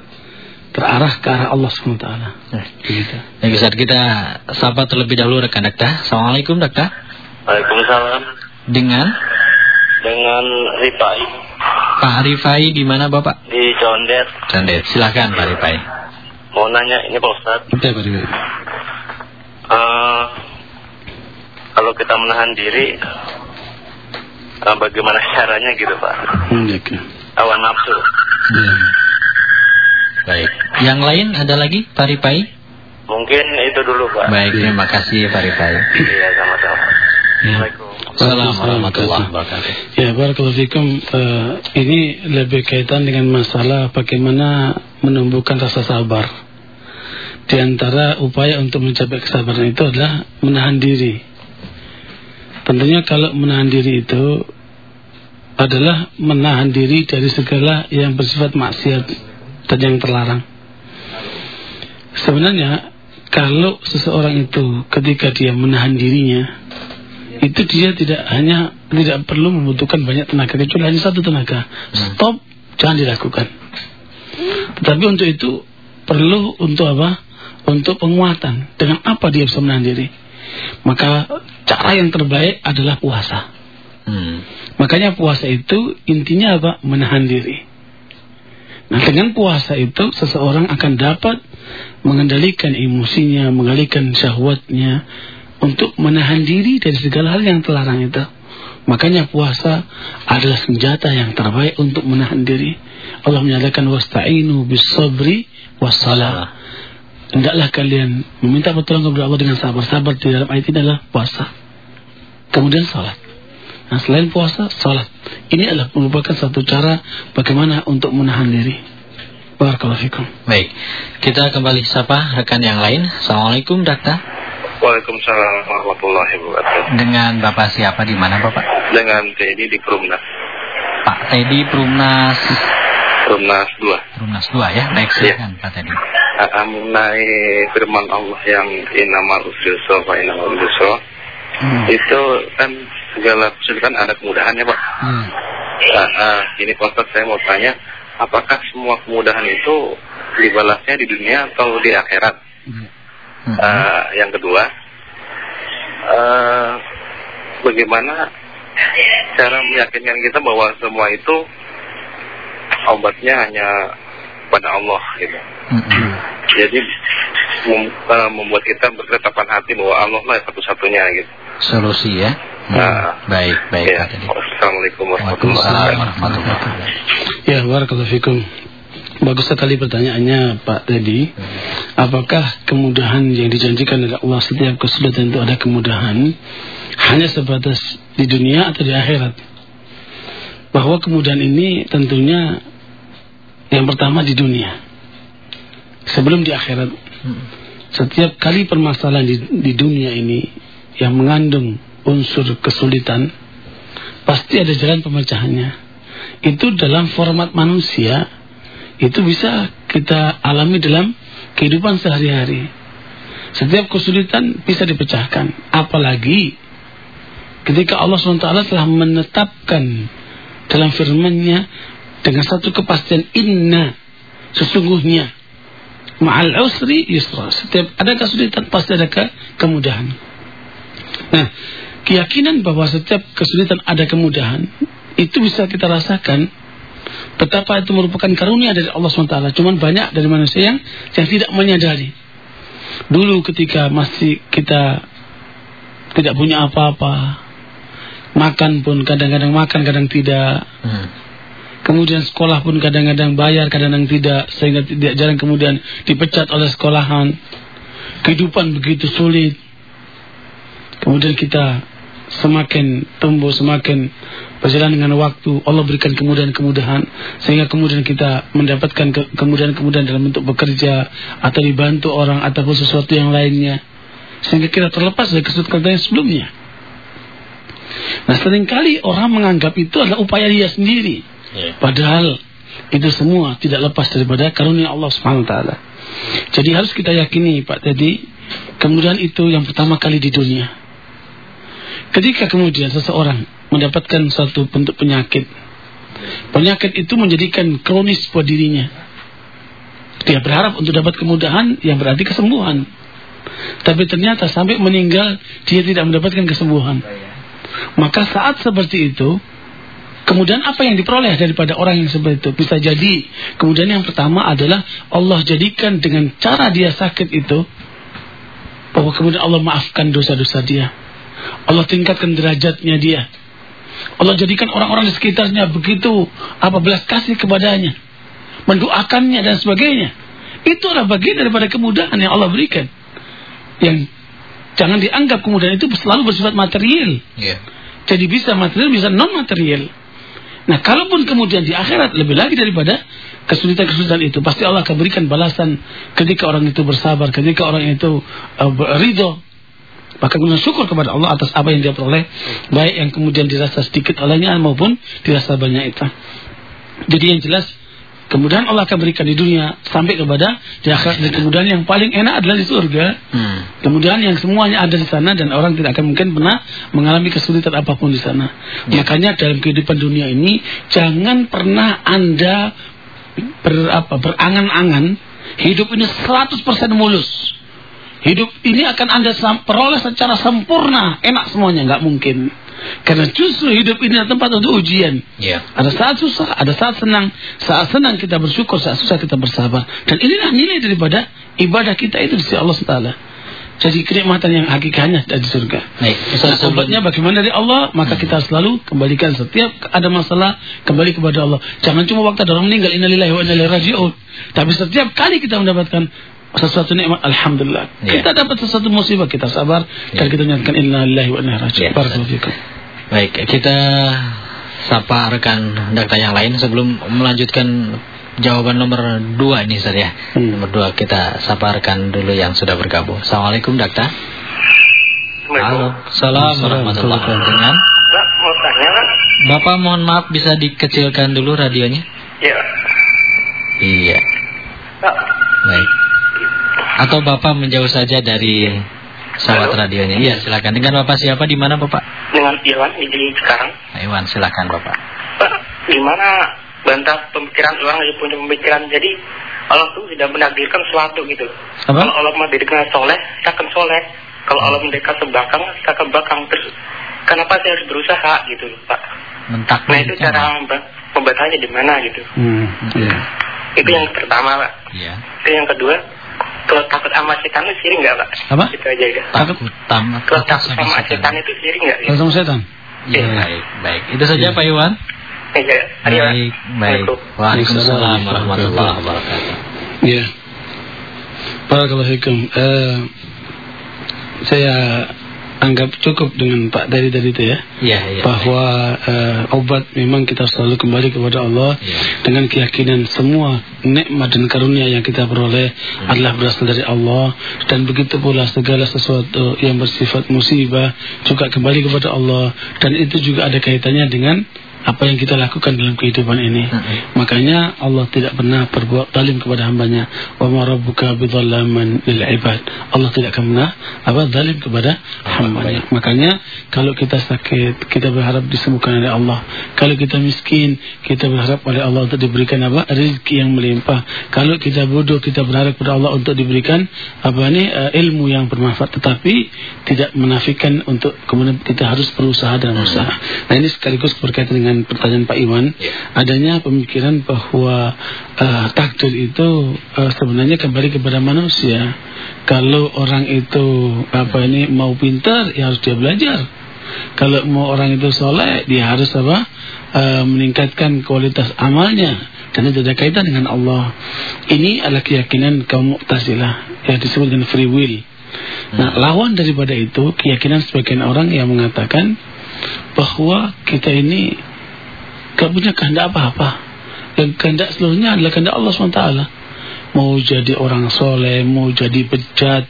terarah ke arah Allah SWT. Nah, gitu. Baik Ustaz, kita sapa terlebih dahulu rekan Dakta. Assalamualaikum Dakta. Waalaikumsalam. Dengan Dengan Ripai Pak Rifai di mana Bapak? di Condet. Condet. Silakan Pak Rifai. Mau nanya ini Pak Ustadz. Oke, Pak Dewi. Eh, kalau kita menahan diri, eh, bagaimana caranya gitu Pak? Hmm, ya, oke. Awan nafsu. Ya. Baik. Yang lain ada lagi Pak Rifai? Mungkin itu dulu Pak. Baik, terima kasih Pak Rifai. Iya sama-sama. Ya. Assalamualaikum. Assalamualaikum warahmatullahi wabarakatuh. Ya, barakallahu fikum. Eh, ini lebih kaitan dengan masalah bagaimana menumbuhkan rasa sabar. Di antara upaya untuk mencapai kesabaran itu adalah menahan diri. Tentunya kalau menahan diri itu adalah menahan diri dari segala yang bersifat maksiat dan yang terlarang. Sebenarnya kalau seseorang itu ketika dia menahan dirinya itu dia tidak hanya tidak perlu membutuhkan banyak tenaga kecuali hanya satu tenaga. Stop jangan dilakukan. Tetapi untuk itu perlu untuk apa? Untuk penguatan. Dengan apa dia bisa menahan diri? Maka cara yang terbaik adalah puasa. Hmm. makanya puasa itu intinya apa? Menahan diri. Nah dengan puasa itu seseorang akan dapat mengendalikan emosinya mengendalikan syahwatnya untuk menahan diri dari segala hal yang terlarang itu. Makanya puasa adalah senjata yang terbaik untuk menahan diri. Allah menyatakan wasta'inu bis sabri wassalah. Hendaklah kalian meminta pertolongan kepada Allah dengan sabar-sabar di dalam ayat ini adalah puasa. Kemudian salat. Nah, selain puasa, salat. Ini adalah merupakan satu cara bagaimana untuk menahan diri. Barakallahu fikum. Baik. Kita kembali sapa rekan yang lain. Assalamualaikum, Dakta. Waalaikumsalam warahmatullahi wabarakatuh. Dengan Bapak siapa di mana Bapak? Dengan Teddy di Perumnas. Pak Teddy Perumnas Perumnas 2. Perumnas 2 ya. Baik, silakan Pak Teddy. Uh, mengenai firman Allah yang inamal usriso wa inamal usriso Hmm. itu kan segala kesulitan ada kemudahan ya Pak. Hmm. Nah, ah, ini Pak Ustadz, saya mau tanya, apakah semua kemudahan itu dibalasnya di dunia atau di akhirat? Hmm. Hmm. Ah, yang kedua, eh, bagaimana cara meyakinkan kita bahwa semua itu obatnya hanya pada Allah gitu. Hmm. Jadi mem- eh, membuat kita berketapan hati bahwa Allah lah satu-satunya gitu. Solusi ya. Hmm. Nah. Baik, baik Ya. Assalamualaikum warahmatullahi wabarakatuh. warahmatullahi wabarakatuh. Bagus sekali pertanyaannya Pak Teddy. Apakah kemudahan yang dijanjikan oleh Allah setiap kesulitan itu ada kemudahan hanya sebatas di dunia atau di akhirat? Bahwa kemudahan ini tentunya yang pertama di dunia. Sebelum di akhirat. Setiap kali permasalahan di, di dunia ini yang mengandung unsur kesulitan, pasti ada jalan pemecahannya. Itu dalam format manusia, itu bisa kita alami dalam kehidupan sehari-hari. Setiap kesulitan bisa dipecahkan. Apalagi ketika Allah SWT telah menetapkan dalam firman-Nya dengan satu kepastian inna sesungguhnya ma'al usri yusra. Setiap ada kesulitan pasti ada ke kemudahan. Nah, keyakinan bahwa setiap kesulitan ada kemudahan itu bisa kita rasakan betapa itu merupakan karunia dari Allah SWT. Cuman banyak dari manusia yang yang tidak menyadari. Dulu ketika masih kita tidak punya apa-apa, makan pun kadang-kadang makan, kadang tidak. Hmm. Kemudian sekolah pun kadang-kadang bayar, kadang-kadang tidak, sehingga tidak jarang kemudian dipecat oleh sekolahan. Kehidupan begitu sulit. Kemudian kita semakin tumbuh, semakin berjalan dengan waktu, Allah berikan kemudahan-kemudahan sehingga kemudian kita mendapatkan ke- kemudahan-kemudahan dalam bentuk bekerja atau dibantu orang ataupun sesuatu yang lainnya sehingga kita terlepas dari kesulitan yang sebelumnya. Nah sering kali orang menganggap itu adalah upaya dia sendiri. Ya. Padahal itu semua tidak lepas daripada karunia Allah Subhanahu wa taala. Jadi harus kita yakini Pak Teddy, kemudian itu yang pertama kali di dunia. Ketika kemudian seseorang mendapatkan suatu bentuk penyakit, penyakit itu menjadikan kronis buat dirinya. Dia berharap untuk dapat kemudahan yang berarti kesembuhan. Tapi ternyata sampai meninggal dia tidak mendapatkan kesembuhan. Maka saat seperti itu, kemudian apa yang diperoleh daripada orang yang seperti itu? Bisa jadi, kemudian yang pertama adalah Allah jadikan dengan cara dia sakit itu, bahwa kemudian Allah maafkan dosa-dosa dia. Allah tingkatkan derajatnya dia. Allah jadikan orang-orang di sekitarnya begitu apa belas kasih kepadanya. Mendoakannya dan sebagainya. Itu adalah bagian daripada kemudahan yang Allah berikan. Yang jangan dianggap kemudahan itu selalu bersifat material. Iya. Jadi bisa material, bisa non material. Nah, kalaupun kemudian di akhirat lebih lagi daripada kesulitan-kesulitan itu, pasti Allah akan berikan balasan ketika orang itu bersabar, ketika orang itu uh, ridho. Maka kemudian syukur kepada Allah atas apa yang dia peroleh, baik yang kemudian dirasa sedikit olehnya maupun dirasa banyak itu. Jadi yang jelas Kemudian Allah akan berikan di dunia sampai kepada di akhirat dan kemudian yang paling enak adalah di surga. Hmm. Kemudian yang semuanya ada di sana dan orang tidak akan mungkin pernah mengalami kesulitan apa pun di sana. Ya. Makanya dalam kehidupan dunia ini jangan pernah Anda ber, apa, berangan-angan hidup ini 100% mulus. Hidup ini akan Anda peroleh secara sempurna, enak semuanya, nggak mungkin. Karena justru hidup ini adalah tempat untuk ujian. Iya. Ada saat susah, ada saat senang. Saat senang kita bersyukur, saat susah kita bersabar. Dan inilah nilai daripada ibadah kita itu di sisi Allah SWT. Jadi kenikmatan yang hakikatnya ada di surga. Baik, Nah, obatnya bagaimana dari Allah, maka kita selalu kembalikan setiap ada masalah kembali kepada Allah. Jangan cuma waktu ada orang meninggal innalillahi wa inna ilaihi raji'un. Tapi setiap kali kita mendapatkan sesuatu nikmat alhamdulillah. Ya. Kita dapat sesuatu musibah kita sabar dan kita menyatakan innalillahi wa inna ilaihi raji'un. Ya. Barakallahu fikum. Baik, kita sapa rekan dakta yang lain sebelum melanjutkan jawaban nomor dua ini Ustaz ya. Hmm. Nomor dua kita sapa rekan dulu yang sudah bergabung. Assalamualaikum dakta. Halo. Salam warahmatullahi wabarakatuh. Mau tanya? Bapak mohon maaf bisa dikecilkan dulu radionya? Ya, Iya. Pak. Baik. Atau Bapak menjauh saja dari sawat Halo. radionya. Iya, silakan. Dengan Bapak siapa di mana Bapak? Dengan Iwan di sekarang. Nah, Iwan, silakan Bapak. Pak, gimana bantah pemikiran orang lagi punya pemikiran jadi Allah tuh tidak menakdirkan sesuatu gitu. Apa? Kalau Allah menakdirkan soleh, kita akan soleh. Kalau Allah menakdirkan sebelakang, kita akan belakang terus. Kenapa saya harus berusaha gitu, Pak? Mentakdirkan. Nah itu cara memba- membatanya di mana gitu. Hmm. iya. Itu yang pertama, Pak. Iya. Itu yang kedua, kalau takut sama setan itu sirik nggak, Pak? Apa? Itu aja ya. Takut sama Kalau takut sama setan itu sirik nggak? Kalau sama setan. Iya, baik, baik. Itu saja Pak Iwan. Ayo, Pak. Baik, baik. Waalaikumsalam warahmatullahi wabarakatuh. Ya. Barakallahu fikum. Eh, saya anggap cukup dengan Pak dari tadi itu ya. Iya, iya. bahwa eh, obat memang kita selalu kembali kepada Allah Iya. dengan keyakinan semua nikmat dan karunia yang kita peroleh Hmm. adalah berasal dari Allah dan begitu pula segala sesuatu yang bersifat musibah juga kembali kepada Allah dan itu juga ada kaitannya dengan apa yang kita lakukan dalam kehidupan ini. Hmm. Makanya Allah tidak pernah berbuat zalim kepada hambanya. Wa ma rabbuka bidzallaman lil ibad. Allah tidak akan pernah apa zalim kepada hambanya. Makanya kalau kita sakit, kita berharap disembuhkan oleh Allah. Kalau kita miskin, kita berharap oleh Allah untuk diberikan apa? rezeki yang melimpah. Kalau kita bodoh, kita berharap kepada Allah untuk diberikan apa ini eh, ilmu yang bermanfaat tetapi tidak menafikan untuk kemudian kita harus berusaha dan berusaha. Nah, ini sekaligus berkaitan dengan pertanyaan Pak Iwan, Ya. adanya pemikiran bahwa eh, takdir itu eh, sebenarnya kembali kepada manusia. Kalau orang itu apa ini mau pintar, ya harus dia belajar. Kalau mau orang itu soleh, dia harus apa? Eh, meningkatkan kualitas amalnya dan itu ada kaitan dengan Allah. Ini adalah keyakinan kaum Mu'tazilah yang disebut dengan free will. Nah, lawan daripada itu keyakinan sebagian orang yang mengatakan bahwa kita ini gak punya kehendak apa-apa. Yang kehendak seluruhnya adalah kehendak Allah SWT. Mau jadi orang soleh, mau jadi bejat,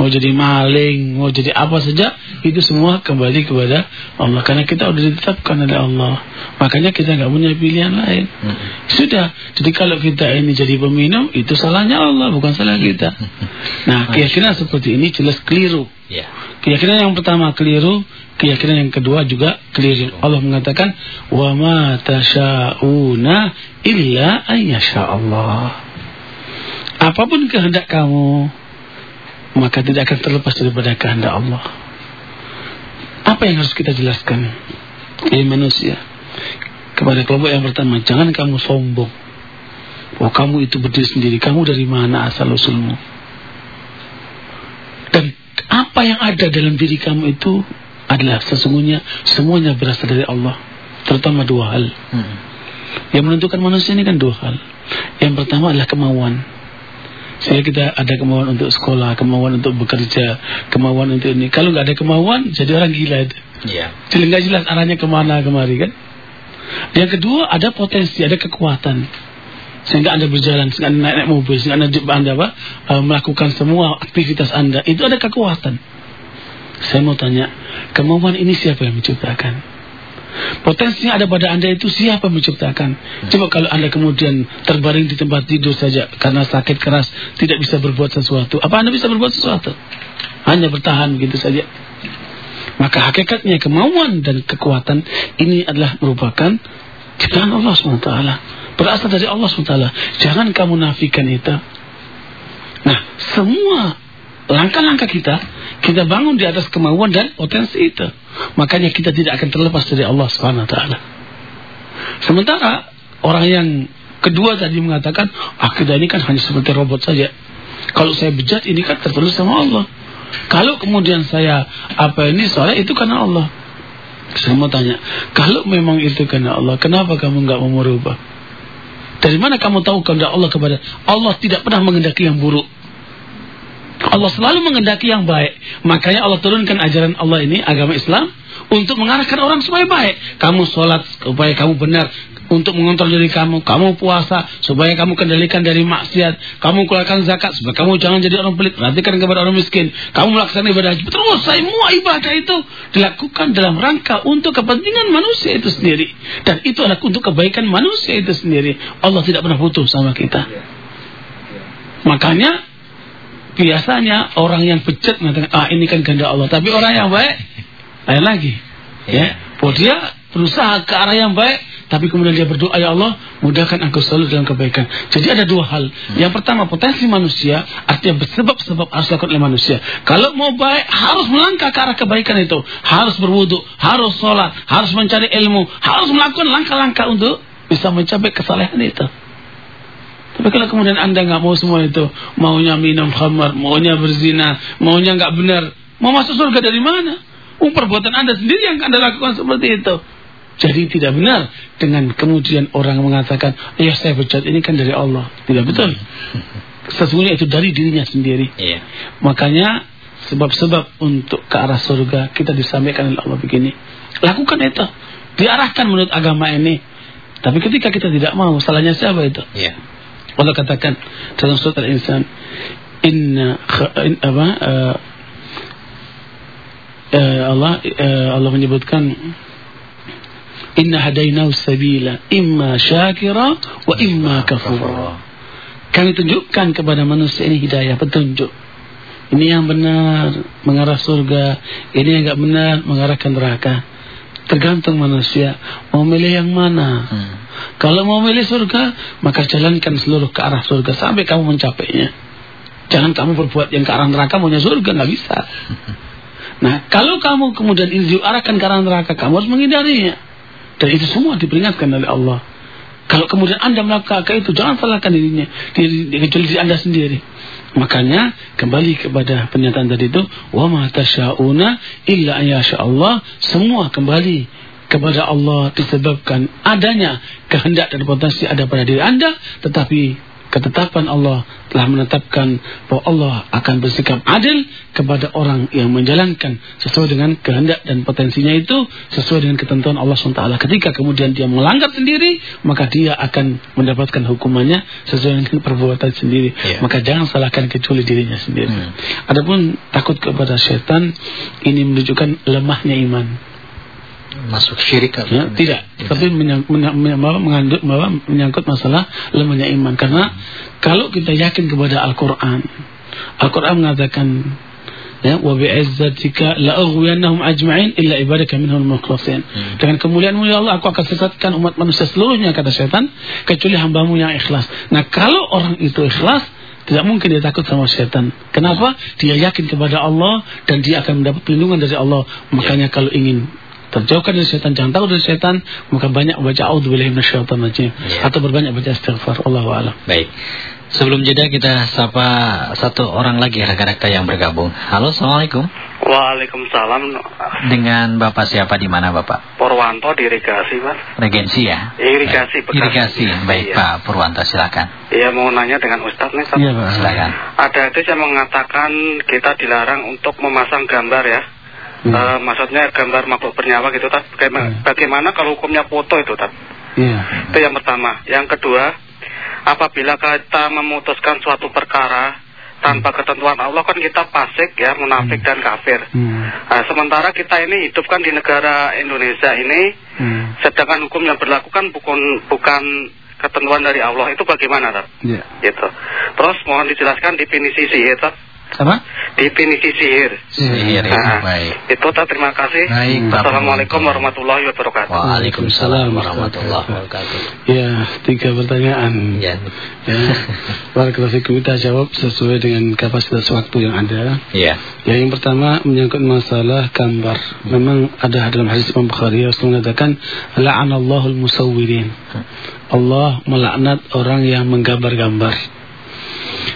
mau jadi maling, mau jadi apa saja, itu semua kembali kepada Allah. Karena kita sudah ditetapkan oleh Allah. Makanya kita nggak punya pilihan lain. Hmm. Sudah. Jadi kalau kita ini jadi peminum, itu salahnya Allah, bukan salah kita. *laughs* Nah, keyakinan seperti ini jelas keliru. Iya. Keyakinan yang pertama keliru, keyakinan yang kedua juga keliru. Allah mengatakan, "Wa ma tasyauna illa ayyasha Allah." Apa pun kehendak kamu, maka tidak akan terlepas daripada kehendak Allah. Apa yang harus kita jelaskan? Ya manusia. Kepada kelompok yang pertama, jangan kamu sombong. Bahwa kamu itu berdiri sendiri. Kamu dari mana asal usulmu? Dan apa yang ada dalam diri kamu itu adalah sesungguhnya semuanya berasal dari Allah. Terutama dua hal. Hmm. Yang menentukan manusia ini kan dua hal. Yang pertama adalah kemauan. Saya kita ada kemauan untuk sekolah, kemauan untuk bekerja, kemauan untuk ini. Kalau nggak ada kemauan, jadi orang gila itu. Iya. Jadi nggak jelas arahnya ke mana kemari kan. Yang kedua ada potensi, ada kekuatan. Sehingga anda berjalan, sehingga anda naik, naik mobil, sehingga anda, anda apa, uh, melakukan semua aktivitas anda. Itu ada kekuatan. Saya mau tanya, kemauan ini siapa yang menciptakan? Potensi yang ada pada anda itu siapa menciptakan? Coba kalau anda kemudian terbaring di tempat tidur saja karena sakit keras tidak bisa berbuat sesuatu. Apa anda bisa berbuat sesuatu? Hanya bertahan begitu saja. Maka hakikatnya kemauan dan kekuatan ini adalah merupakan ciptaan Allah SWT. Berasal dari Allah SWT. Jangan kamu nafikan itu. Nah, semua langkah-langkah kita kita bangun di atas kemauan dan potensi itu. Makanya kita tidak akan terlepas dari Allah taala. Sementara orang yang kedua tadi mengatakan, akidah ini kan hanya seperti robot saja. Kalau saya bejat ini kan tertulis sama Allah. Kalau kemudian saya apa ini soalnya itu karena Allah. Saya mau tanya, kalau memang itu karena Allah, kenapa kamu nggak mau merubah? Dari mana kamu tahu kehendak Allah kepada Allah tidak pernah mengendaki yang buruk. Allah selalu mengendaki yang baik. Makanya Allah turunkan ajaran Allah ini, agama Islam, untuk mengarahkan orang supaya baik. Kamu sholat supaya kamu benar. Untuk mengontrol diri kamu. Kamu puasa supaya kamu kendalikan dari maksiat. Kamu keluarkan zakat supaya kamu jangan jadi orang pelit. Perhatikan kepada orang miskin. Kamu melaksanakan ibadah haji. Terus semua ibadah itu dilakukan dalam rangka untuk kepentingan manusia itu sendiri. Dan itu adalah untuk kebaikan manusia itu sendiri. Allah tidak pernah putus sama kita. Makanya biasanya orang yang bejat mengatakan ah ini kan ganda Allah. Tapi orang yang baik lain lagi. Ya. Bahwa dia berusaha ke arah yang baik tapi kemudian dia berdoa ya Allah mudahkan aku selalu dalam kebaikan. Jadi ada dua hal. Yang pertama potensi manusia artinya sebab-sebab harus dilakukan oleh manusia. Kalau mau baik harus melangkah ke arah kebaikan itu. Harus berwudu harus sholat harus mencari ilmu harus melakukan langkah-langkah untuk bisa mencapai kesalehan itu tapi kalau kemudian anda nggak mau semua itu, maunya minum khamar, maunya berzina, maunya nggak benar, mau masuk surga dari mana? Oh, perbuatan anda sendiri yang anda lakukan seperti itu. Jadi tidak benar dengan kemudian orang mengatakan, ya saya pecat ini kan dari Allah. Tidak betul. Sesungguhnya itu dari dirinya sendiri. Iya. Makanya sebab-sebab untuk ke arah surga kita disampaikan oleh Allah begini. Lakukan itu. Diarahkan menurut agama ini. Tapi ketika kita tidak mau, salahnya siapa itu? Iya. Allah katakan dalam surat Al-Insan inna in, apa uh, uh, Allah uh, Allah menyebutkan inna hadainahu sabila imma syakira wa imma kafura. Kami tunjukkan kepada manusia ini hidayah petunjuk. Ini yang benar mengarah surga. Ini yang enggak benar mengarah ke neraka tergantung manusia mau milih yang mana hmm. Kalau mau milih surga, maka jalankan seluruh ke arah surga sampai kamu mencapainya. Jangan kamu berbuat yang ke arah neraka maunya surga, nggak bisa. *laughs* Nah, kalau kamu kemudian ingin diarahkan ke arah neraka, kamu harus menghindarinya. Dan itu semua diperingatkan oleh Allah. Kalau kemudian anda melakukan itu, jangan salahkan dirinya, diri, kecuali diri anda sendiri. Makanya kembali kepada pernyataan tadi itu, wa ma illa Allah, semua kembali kepada Allah disebabkan adanya kehendak dan potensi ada pada diri Anda, tetapi ketetapan Allah telah menetapkan bahwa Allah akan bersikap adil kepada orang yang menjalankan sesuai dengan kehendak dan potensinya itu sesuai dengan ketentuan Allah SWT. Ketika kemudian dia melanggar sendiri, maka dia akan mendapatkan hukumannya sesuai dengan perbuatan sendiri. Yeah. Maka jangan salahkan kecuali dirinya sendiri. Hmm. Adapun takut kepada setan ini menunjukkan lemahnya iman masuk syirik ya, tidak, tidak. tapi menyangkut, menyangkut, menyangkut masalah lemahnya iman karena kalau kita yakin kepada Al-Qur'an Al-Qur'an mengatakan ya wa bi'izzatika la aghwiyannahum ajma'in illa ibadaka minhum mukhlasin hmm. dengan kemuliaanmu ya Allah aku akan sesatkan umat manusia seluruhnya kata setan kecuali hambamu yang ikhlas nah kalau orang itu ikhlas Tidak mungkin dia takut sama setan. Kenapa? Dia yakin kepada Allah dan dia akan mendapat perlindungan dari Allah. Makanya kalau ingin terjauhkan dari setan, jangan takut dari setan, maka banyak baca auzubillahi minasyaitonir Ya. atau berbanyak baca istighfar. Allahu a'lam. Baik. Sebelum jeda kita sapa satu orang lagi rekan-rekan yang bergabung. Halo, Assalamualaikum. Waalaikumsalam Dengan Bapak siapa di mana Bapak? Purwanto di irigasi Mas Regensi ya? Irigasi Bekasi. Irigasi. Baik Iya. Pak Purwanto silakan. Iya mau nanya dengan Ustadz nih Ustadz. Iya, Pak. Silakan. Ada hadis yang mengatakan kita dilarang untuk memasang gambar ya Hmm. Eh, Maksudnya gambar makhluk bernyawa gitu Tad. Bagaimana, Hmm. bagaimana kalau hukumnya foto itu Tad? Iya. Itu yang pertama Yang kedua Apabila kita memutuskan suatu perkara tanpa ketentuan Allah kan kita fasik ya, munafik dan kafir. Hmm. Nah, sementara kita ini hidup kan di negara Indonesia ini Hmm. sedangkan hukum yang berlaku kan bukan bukan ketentuan dari Allah itu bagaimana Tat? Iya. gitu terus mohon dijelaskan definisi sihir Tat. Apa? definisi sihir Sihir ya. Nah, Baik. itu Tat, terima kasih Baik, Assalamualaikum warahmatullahi wabarakatuh Waalaikumsalam warahmatullahi wabarakatuh. Ya, tiga pertanyaan. Ya. Ya. Barakallahu kita jawab sesuai dengan kapasitas waktu yang ada. Iya. Ya, yang pertama menyangkut masalah gambar. Memang ada dalam hadis Imam Bukhari Rasul mengatakan la'anallahu al-musawwirin. Allah melaknat orang yang menggambar-gambar.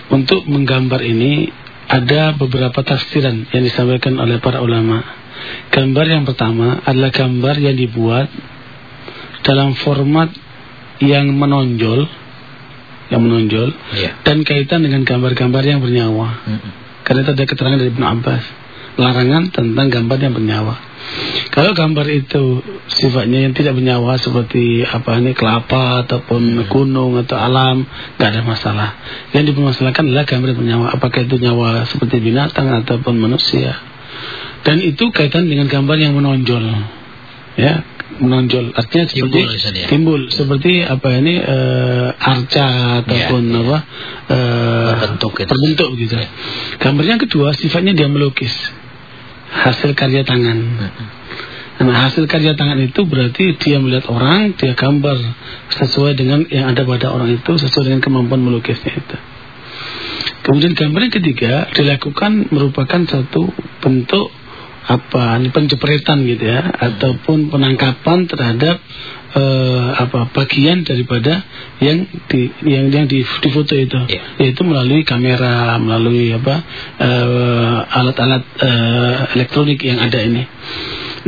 Untuk menggambar ini ada beberapa tafsiran yang disampaikan oleh para ulama. Gambar yang pertama adalah gambar yang dibuat dalam format yang menonjol, yang menonjol Iya. dan kaitan dengan gambar-gambar yang bernyawa. Mm-mm. Karena itu ada keterangan dari Ibnu Abbas larangan tentang gambar yang bernyawa. Kalau gambar itu sifatnya yang tidak bernyawa seperti apa ini kelapa ataupun gunung atau alam, nggak ada masalah. Yang dipermasalahkan adalah gambar yang bernyawa. Apakah itu nyawa seperti binatang ataupun manusia. Dan itu kaitan dengan gambar yang menonjol, ya menonjol. Artinya seperti Timbul misalnya. timbul seperti apa ini eh, arca ataupun Ya, ya. apa eh, Berbentuk gitu. gitu. Ya. Gambar yang kedua sifatnya dia melukis hasil karya tangan. Nah hasil karya tangan itu berarti dia melihat orang, dia gambar sesuai dengan yang ada pada orang itu, sesuai dengan kemampuan melukisnya itu. Kemudian gambar yang ketiga dilakukan merupakan satu bentuk apa penjepretan gitu ya ataupun penangkapan terhadap eh, apa bagian daripada yang di yang yang di, di foto itu Iya. yaitu melalui kamera melalui apa eh, alat-alat eh, elektronik yang ada ini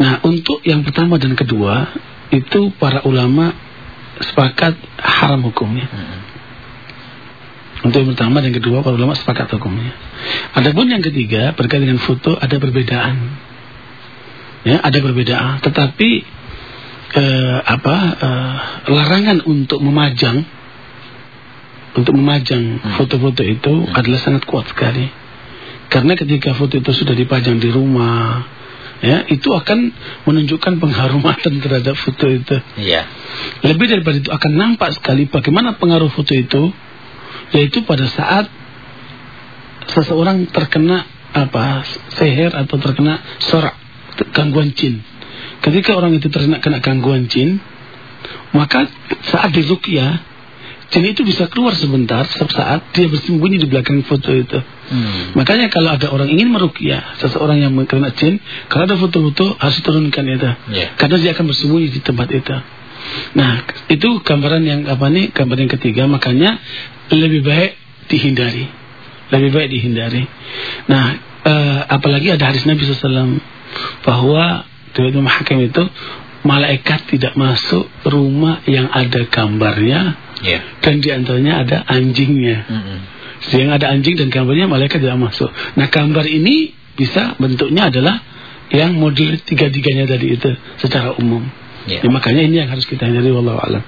nah untuk yang pertama dan kedua itu para ulama sepakat haram hukumnya untuk yang pertama dan kedua para ulama sepakat hukumnya. Adapun yang ketiga berkaitan dengan foto ada perbedaan. Ya, ada perbedaan. Tetapi eh, apa eh, larangan untuk memajang untuk memajang Hmm. foto-foto itu adalah sangat kuat sekali. Karena ketika foto itu sudah dipajang di rumah, ya itu akan menunjukkan penghormatan *laughs* terhadap foto itu. Iya. Lebih daripada itu akan nampak sekali bagaimana pengaruh foto itu yaitu pada saat seseorang terkena apa seher atau terkena sorak gangguan jin. Ketika orang itu terkena kena gangguan jin, maka saat diruqyah jin itu bisa keluar sebentar saat dia bersembunyi di belakang foto itu. Hmm. Makanya kalau ada orang ingin meruqyah seseorang yang kena jin, kalau ada foto-foto harus turunkan itu. Iya. Karena dia akan bersembunyi di tempat itu. Nah, itu gambaran yang apa nih? Gambar yang ketiga, makanya lebih baik dihindari. Lebih baik dihindari. Nah, eh, apalagi ada hadis Nabi SAW bahwa dari Imam Hakim itu malaikat tidak masuk rumah yang ada gambarnya Iya. dan di antaranya ada anjingnya. Mm-mm. Yang ada anjing dan gambarnya malaikat tidak masuk. Nah gambar ini bisa bentuknya adalah yang model tiga-tiganya tadi itu secara umum. Iya. Ya, makanya ini yang harus kita hindari wallahu alam.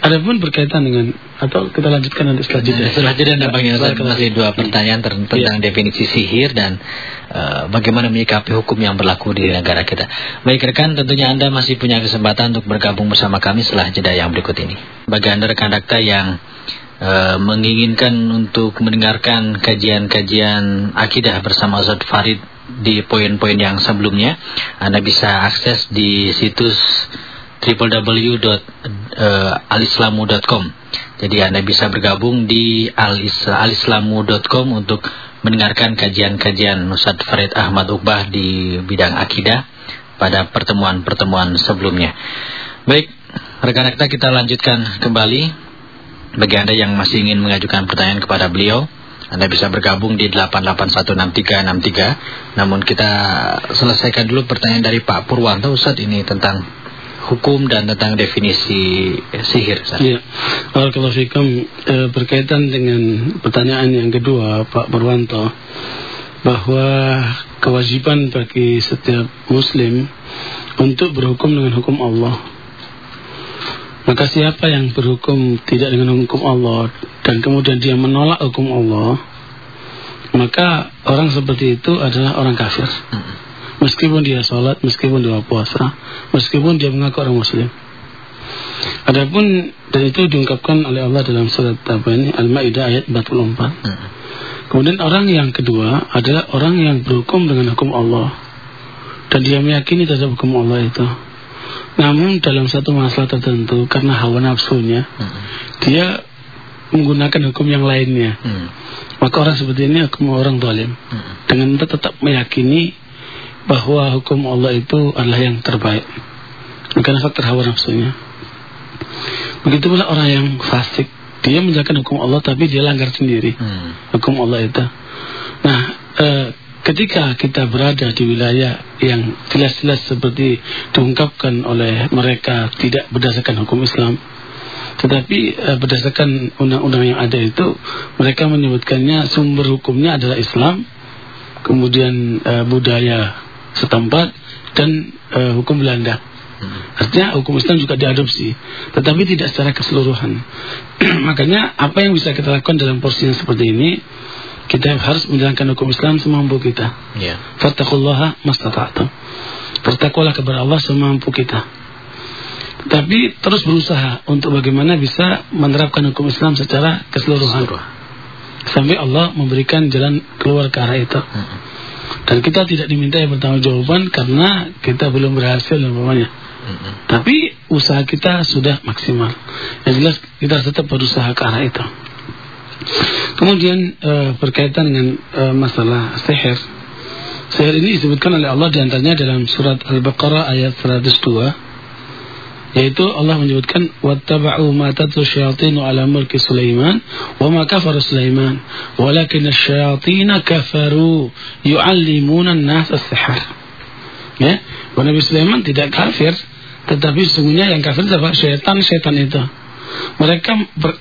Adapun berkaitan dengan atau kita lanjutkan nanti setelah jeda. Setelah jeda Yosef Barakallahu masih dua pertanyaan ter- tentang definisi sihir dan eh, bagaimana menyikapi hukum yang berlaku di negara kita. Baik rekan, tentunya Anda masih punya kesempatan untuk bergabung bersama kami setelah jeda yang berikut ini. Bagi Anda rekan dakta yang eh, menginginkan untuk mendengarkan kajian-kajian akidah bersama Ustaz Farid di poin-poin yang sebelumnya, Anda bisa akses di situs www.alislamu.com. Jadi Anda bisa bergabung di alis, alislamu.com untuk mendengarkan kajian-kajian Ustaz Farid Ahmad Ubah di bidang akidah pada pertemuan-pertemuan sebelumnya. Baik, rekan-rekan kita lanjutkan kembali. Bagi Anda yang masih ingin mengajukan pertanyaan kepada beliau, Anda bisa bergabung di 8816363. Namun kita selesaikan dulu pertanyaan dari Pak Purwanto Ustaz ini tentang hukum dan tentang definisi sihir. Ustaz. Ya, kalau fikum e, berkaitan dengan pertanyaan yang kedua Pak Purwanto bahwa kewajiban bagi setiap muslim untuk berhukum dengan hukum Allah maka siapa yang berhukum tidak dengan hukum Allah dan kemudian dia menolak hukum Allah, maka orang seperti itu adalah orang kafir. Meskipun dia sholat, meskipun dia puasa, meskipun dia mengaku orang muslim. Adapun dan itu diungkapkan oleh Allah dalam surat apa ini Al-Maidah ayat 44. Kemudian orang yang kedua adalah orang yang berhukum dengan hukum Allah dan dia meyakini terhadap hukum Allah itu. Namun dalam satu masalah tertentu karena hawa nafsunya hmm. dia menggunakan hukum yang lainnya. Hmm. Maka orang seperti ini hukum orang dolim. Hmm. Dengan tetap meyakini bahwa hukum Allah itu adalah yang terbaik. Karena faktor hawa nafsunya. Begitu pula orang yang fasik. Dia menjalankan hukum Allah tapi dia langgar sendiri. Hmm. Hukum Allah itu. Nah, eh, ketika kita berada di wilayah yang jelas-jelas seperti diungkapkan oleh mereka tidak berdasarkan hukum Islam tetapi uh, berdasarkan undang-undang yang ada itu mereka menyebutkannya sumber hukumnya adalah Islam kemudian uh, budaya setempat dan uh, hukum Belanda hmm. artinya hukum Islam juga diadopsi tetapi tidak secara keseluruhan *clears throat* makanya apa yang bisa kita lakukan dalam porsi yang seperti ini kita harus menjalankan hukum Islam semampu kita. Ya. Fattakullaha mastata'tum. Bertakwalah kepada Allah semampu kita. Tapi terus berusaha untuk bagaimana bisa menerapkan hukum Islam secara keseluruhan. Sampai Allah memberikan jalan keluar ke arah itu. Hmm. Dan kita tidak diminta yang bertanggung jawaban karena kita belum berhasil umpamanya. Hmm. Tapi usaha kita sudah maksimal. Yang jelas kita tetap berusaha ke arah itu. Kemudian uh, berkaitan dengan uh, masalah sihir. Sihir ini disebutkan oleh Allah di antaranya dalam surat Al-Baqarah ayat 102 yaitu Allah menyebutkan wattaba'u ma tatlu syayatinu ala mulki Sulaiman wa ma kafara Sulaiman walakin asyayatin kafaru yu'allimuna an-nas ya Nabi Sulaiman tidak kafir tetapi sesungguhnya yang kafir adalah syaitan-syaitan itu mereka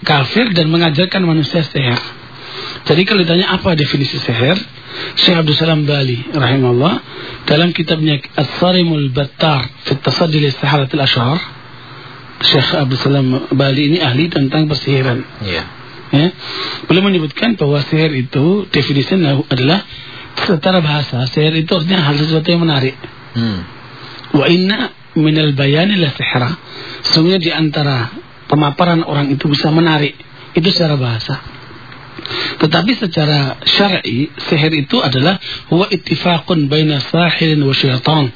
kafir dan mengajarkan manusia seher. Jadi kalau ditanya apa definisi seher, Syekh Abdul Salam Bali rahimahullah dalam kitabnya As-Sarimul Battar fi Tasaddi li Saharatil Ashar Syekh Abdul Salam Bali ini ahli tentang persihiran. Yeah. Ya. Beliau menyebutkan bahwa sihir itu definisinya adalah secara bahasa sihir itu artinya hal sesuatu yang menarik. Hmm. Wa inna minal bayani la sihra. Sesungguhnya di antara pemaparan orang itu bisa menarik. Itu secara bahasa. Tetapi secara syar'i sihir itu adalah huwa ittifaqun baina sahirin wa syaitan.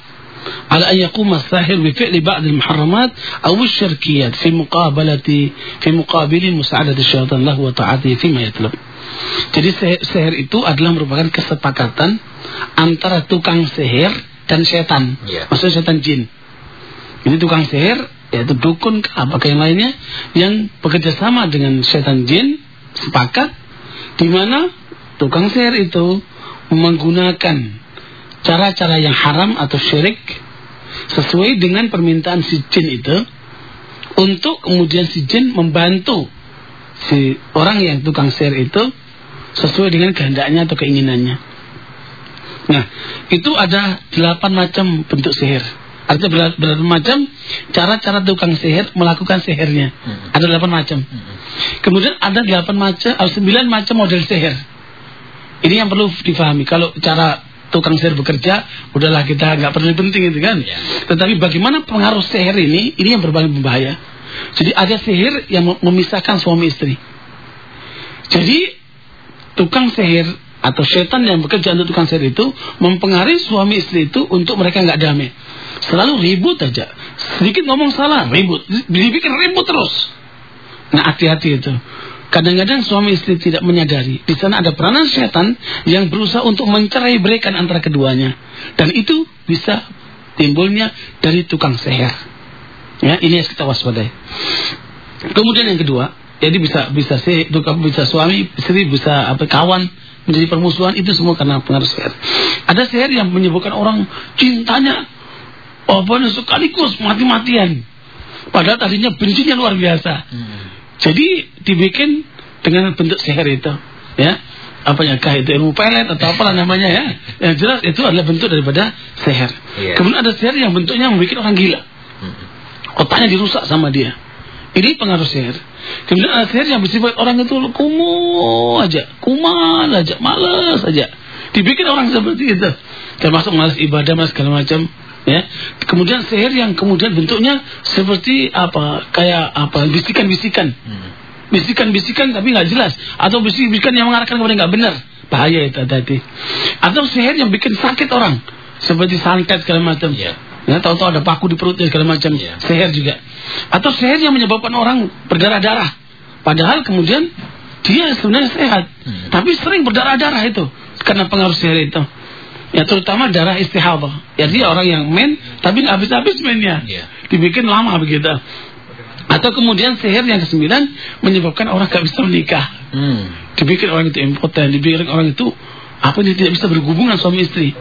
على أن يقوم الساحر بفعل بعض المحرمات أو الشركيات في مقابلة في مقابل مساعدة الشيطان له وطاعته فيما يطلب. Jadi sihir itu adalah merupakan kesepakatan antara tukang sihir dan setan. Yeah. Maksudnya setan jin. Ini tukang sihir yaitu dukun apakah yang lainnya yang bekerja sama dengan setan jin sepakat di mana tukang sihir itu menggunakan cara-cara yang haram atau syirik sesuai dengan permintaan si jin itu untuk kemudian si jin membantu si orang yang tukang sihir itu sesuai dengan kehendaknya atau keinginannya. Nah, itu ada delapan macam bentuk sihir. Artinya berbagai ber macam cara-cara tukang sihir melakukan sihirnya. Hmm. Ada delapan macam. Hmm. Kemudian ada delapan macam, atau sembilan macam model sihir. Ini yang perlu difahami. Kalau cara tukang sihir bekerja, udahlah kita nggak perlu penting itu kan. Ya. Tetapi bagaimana pengaruh sihir ini, ini yang berbahaya berbahaya. Jadi ada sihir yang memisahkan suami istri. Jadi tukang sihir atau setan yang bekerja untuk tukang sihir itu mempengaruhi suami istri itu untuk mereka nggak damai. Selalu ribut aja. Sedikit ngomong salah, ribut. Dibikin ribut terus. Nah, hati-hati itu. Kadang-kadang suami istri tidak menyadari di sana ada peranan setan yang berusaha untuk mencerai berikan antara keduanya dan itu bisa timbulnya dari tukang sihir. Ya, ini yang kita waspadai. Kemudian yang kedua, jadi bisa bisa sih bisa suami istri bisa apa kawan menjadi permusuhan itu semua karena pengaruh sihir. Ada sihir yang menyebabkan orang cintanya apa sekaligus mati-matian. Padahal tadinya bencinya luar biasa. Hmm. Jadi dibikin dengan bentuk sihir itu, ya. Apa ya kah itu ilmu pelet atau apa namanya ya. Yang jelas itu adalah bentuk daripada sihir. Yeah. Kemudian ada sihir yang bentuknya membuat orang gila. Hmm. Otaknya dirusak sama dia. Ini pengaruh sihir. Kemudian ada sihir yang bersifat orang itu kumuh aja, kumal aja, malas aja. Dibikin orang seperti itu. Termasuk malas ibadah, malas segala macam ya. Kemudian sihir yang kemudian bentuknya seperti apa? Kayak apa? Bisikan-bisikan. Hmm. bisikan-bisikan tapi nggak jelas. Atau bisikan yang mengarahkan kepada nggak benar. Bahaya itu tadi atau sihir yang bikin sakit orang. Seperti santet segala macam. Yeah. ya tahu-tahu ada paku di perutnya segala macam. Yeah. sihir juga. Atau sihir yang menyebabkan orang berdarah-darah padahal kemudian dia sebenarnya sehat. Hmm. tapi sering berdarah-darah itu. Karena pengaruh sihir itu Ya terutama darah istihadah. Jadi orang yang men tapi nggak habis-habis mennya. Yeah. Dibikin lama begitu. Atau kemudian sihir yang kesembilan menyebabkan orang nggak bisa menikah. Hmm. Dibikin orang itu impoten, dibikin orang itu apa dia tidak bisa berhubungan suami istri.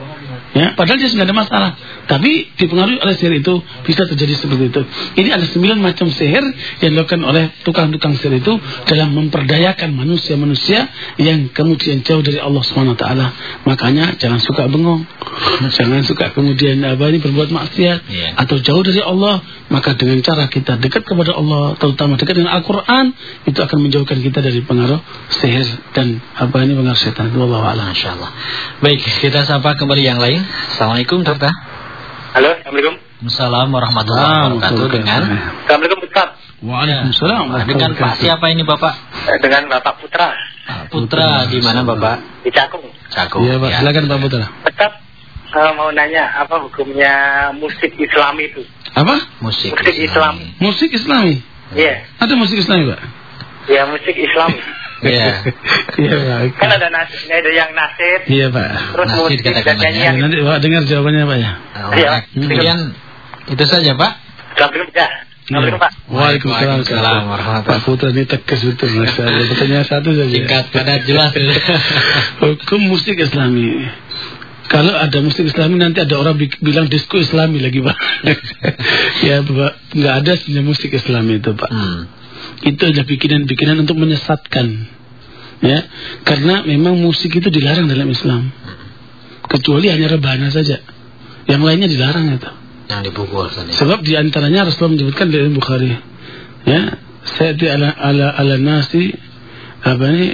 Ya, padahal dia sudah ada masalah. Tapi dipengaruhi oleh sihir itu bisa terjadi seperti itu. Ini ada sembilan macam sihir yang dilakukan oleh tukang-tukang sihir itu dalam memperdayakan manusia-manusia yang kemudian jauh dari Allah SWT. Makanya jangan suka bengong, *laughs* jangan suka kemudian apa ini berbuat maksiat yeah. atau jauh dari Allah. Maka dengan cara kita dekat kepada Allah, terutama dekat dengan Al-Quran, itu akan menjauhkan kita dari pengaruh sihir dan apa ini pengaruh setan. Allah Masya Allah. Baik, kita sapa kembali yang lain. Assalamualaikum Dokter. Halo, Assalamualaikum. Assalamualaikum warahmatullahi wabarakatuh dengan Assalamualaikum Ustaz. Waalaikumsalam. Dengan Pak siapa ini Bapak? Eh, dengan Bapak Putra. Putra di mana Bapak? Di Cakung. Cakung. Iya Pak, ya. silakan Pak Putra. Ustaz, uh, mau nanya apa hukumnya musik Islam itu? Apa? Musik, musik Islam. Islam. Musik Islami? Iya. Yeah. Ada musik Islami Pak? Ya musik Islam. Iya. Iya Pak. Kan ada nasib, ada yang nasib. Iya Pak. Terus dan katakan nyanyian. Nanti Pak dengar jawabannya Pak ya. Oh, Iya. Kemudian itu saja Pak. Assalamualaikum ya. Pak. Waalaikumsalam. Waalaikumsalam warahmatullahi Pak Putra ini tegas betul. Pertanyaan *laughs* satu saja. Singkat padat jelas. *laughs* Hukum musik Islami. Kalau ada musik Islami nanti ada orang bi- bilang disco Islami lagi Pak. *laughs* ya Pak, nggak ada sebenarnya musik Islami itu Pak. Hmm. Itu adalah bikinan-bikinan untuk menyesatkan. Ya, karena memang musik itu dilarang dalam Islam. Kecuali hanya rebana saja. Yang lainnya dilarang itu. Yang dipukul tadi. Sebab di antaranya Rasulullah menyebutkan dari Bukhari. Ya, sayati ala ala ala nasi apa ini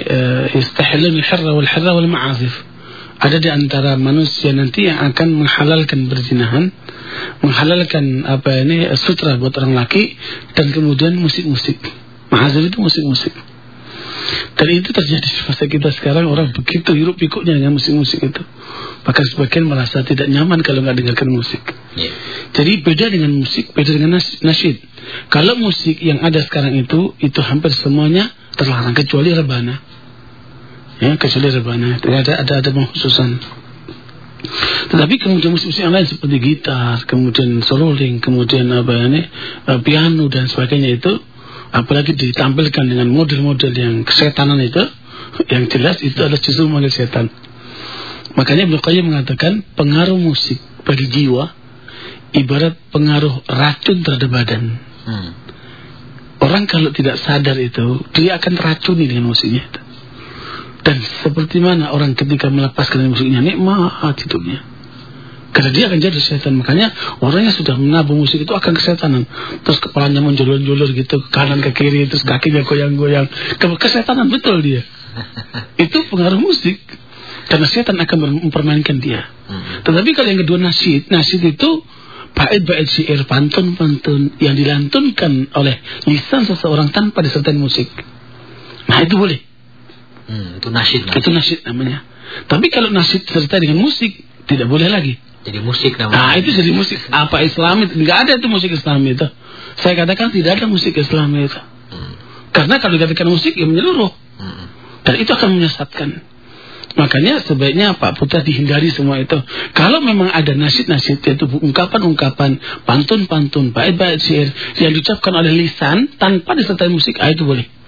istahilun al-hirra wal hirra wal ma'azif. Ada di antara manusia nanti yang akan menghalalkan berzinahan, menghalalkan apa ini sutra buat orang laki dan kemudian musik-musik. Ma'azif itu musik-musik. Dan itu terjadi di masa kita sekarang orang begitu hirup pikuknya dengan musik-musik itu. Bahkan sebagian merasa tidak nyaman kalau nggak dengarkan musik. Iya. Jadi beda dengan musik, beda dengan nas nasyid. Kalau musik yang ada sekarang itu, itu hampir semuanya terlarang kecuali rebana. Ya, kecuali rebana. Ada ada ada pengkhususan. Tetapi kemudian musik-musik yang lain seperti gitar, kemudian seruling, kemudian apa ini, eh, piano dan sebagainya itu, apalagi ditampilkan dengan model-model yang kesetanan itu, yang jelas itu adalah justru model setan. Makanya Ibnu Qayyim mengatakan pengaruh musik bagi jiwa ibarat pengaruh racun terhadap badan. Hmm. Orang kalau tidak sadar itu, dia akan teracuni dengan musiknya itu. Dan seperti mana orang ketika melepaskan musiknya nikmat hidupnya. Karena dia akan jadi setan. Makanya orang yang sudah menabung musik itu akan kesetanan. Terus kepalanya menjulur-julur gitu, ke kanan ke kiri, terus kakinya goyang-goyang. Ke- Kesetanan betul dia. *laughs* Itu pengaruh musik. Karena setan akan mempermainkan dia. Hmm. Tetapi kalau yang kedua nasyid, nasyid itu bait-bait syair pantun-pantun yang dilantunkan oleh lisan seseorang tanpa disertai musik. Nah itu boleh. Hmm, itu nasyid. Mas. Itu nasyid namanya. Tapi kalau nasid serta dengan musik tidak boleh lagi. Jadi musik Nah namanya. itu jadi musik apa Islam itu? Nggak ada itu musik Islam itu. Saya katakan tidak ada musik Islam itu. Hmm. Karena kalau dikatakan musik ya menyeluruh. Hmm. Dan itu akan menyesatkan. Makanya sebaiknya Pak Putra dihindari semua itu. Kalau memang ada nasid-nasid yaitu ungkapan-ungkapan, pantun-pantun, bait-bait syair yang diucapkan oleh lisan tanpa disertai musik, ah, itu boleh.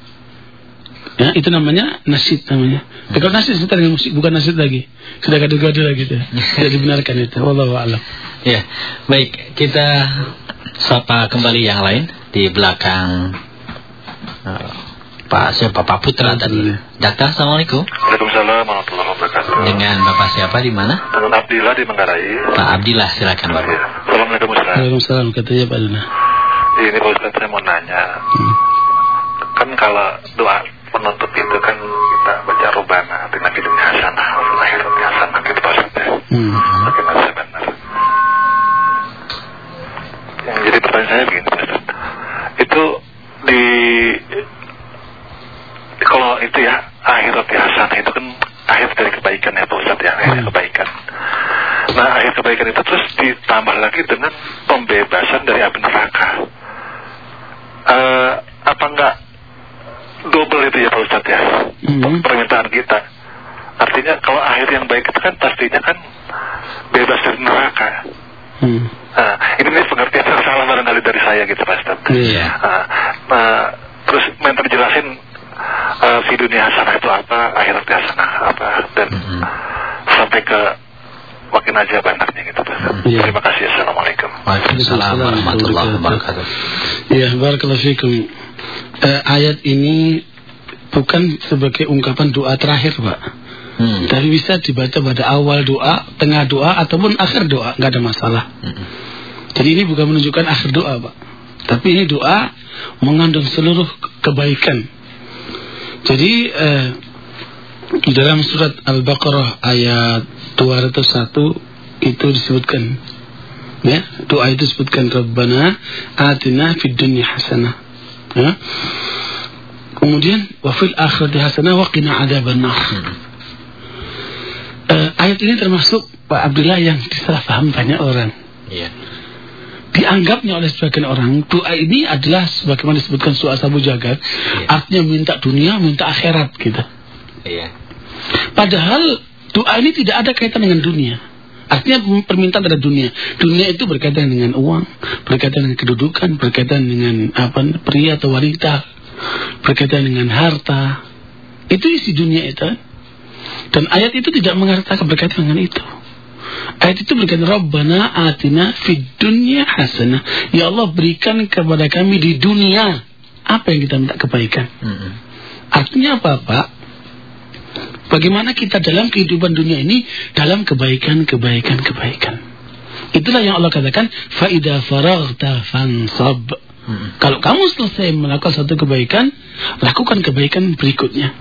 Ya, itu namanya nasid namanya. Tapi kalau nasid disertai dengan musik bukan nasid lagi. Sudah gaduh-gaduh lagi itu. *laughs* Tidak dibenarkan itu. Wallahu a'lam. Ya, baik. Kita sapa kembali yang lain di belakang eh, Pak siapa Pak Putra tadi. Dakta, Assalamualaikum. Waalaikumsalam warahmatullahi wabarakatuh. Dengan Bapak siapa di mana? Dengan Abdillah di Manggarai. Pak Abdillah, silakan Bapak. Iya. Assalamualaikum Ustaz. Waalaikumsalam katanya Pak Luna. Ini Pak Ustaz saya mau nanya. Hmm. Kan kalau doa penutup itu kan kita baca rubana di nabi dunia hasanah wa akhirat hasanah gitu Pak Ustaz. ya. Hmm. Bagaimana benar? Yang jadi pertanyaan saya begini Pak. Itu di kalau itu ya akhirat hasanah itu kan akhir dari kebaikan ya Pak Ustaz ya, akhir Hmm. kebaikan. Nah akhir kebaikan itu terus ditambah lagi dengan pembebasan dari api neraka. Eh, apa enggak double itu ya Pak Ustadz ya Mhm. permintaan kita. Artinya kalau akhir yang baik itu kan pastinya kan bebas dari neraka. Hmm. Nah, ini pengertian yang *laughs* salah barangkali dari saya gitu Pak Ustadz. Iya. Nah, nah, terus minta dijelasin eh, si dunia hasanah itu apa, akhirat hasanah apa, dan Mhm. sampai ke makin aja banarnya gitu Pak Ustadz. Iya. Terima kasih. Assalamualaikum. Waalaikumsalam warahmatullahi wabarakatuh. Ya, barakallahu fikum. Eh, ayat ini bukan sebagai ungkapan doa terakhir, Pak. Hmm. Tapi bisa dibaca pada awal doa, tengah doa, ataupun akhir doa, nggak ada masalah. Hmm. Jadi ini bukan menunjukkan akhir doa, Pak. Tapi ini doa mengandung seluruh kebaikan. Jadi eh, dalam surat Al-Baqarah ayat 201 itu disebutkan ya doa itu disebutkan Rabbana atina fid dunya hasanah ya kemudian wa fil akhirati hasanah wa qina adzabannar Eh, ayat ini termasuk Pak Abdullah yang disalah paham banyak orang Iya. dianggapnya oleh sebagian orang doa ini adalah sebagaimana disebutkan surah Abu Jagat Iya. artinya minta dunia minta akhirat gitu Iya. Padahal doa ini tidak ada kaitan dengan dunia. Artinya permintaan pada dunia. Dunia itu berkaitan dengan uang, berkaitan dengan kedudukan, berkaitan dengan apa pria atau wanita, berkaitan dengan harta. Itu isi dunia itu. Dan ayat itu tidak mengatakan berkaitan dengan itu. Ayat itu berkaitan Rabbana atina fid dunya hasanah. Ya Allah berikan kepada kami di dunia apa yang kita minta kebaikan. Hmm. Artinya apa, Pak? Bagaimana kita dalam kehidupan dunia ini dalam kebaikan, kebaikan, kebaikan. Itulah yang Allah katakan, faida faraghta fansab. Hmm. Kalau kamu selesai melakukan satu kebaikan, lakukan kebaikan berikutnya.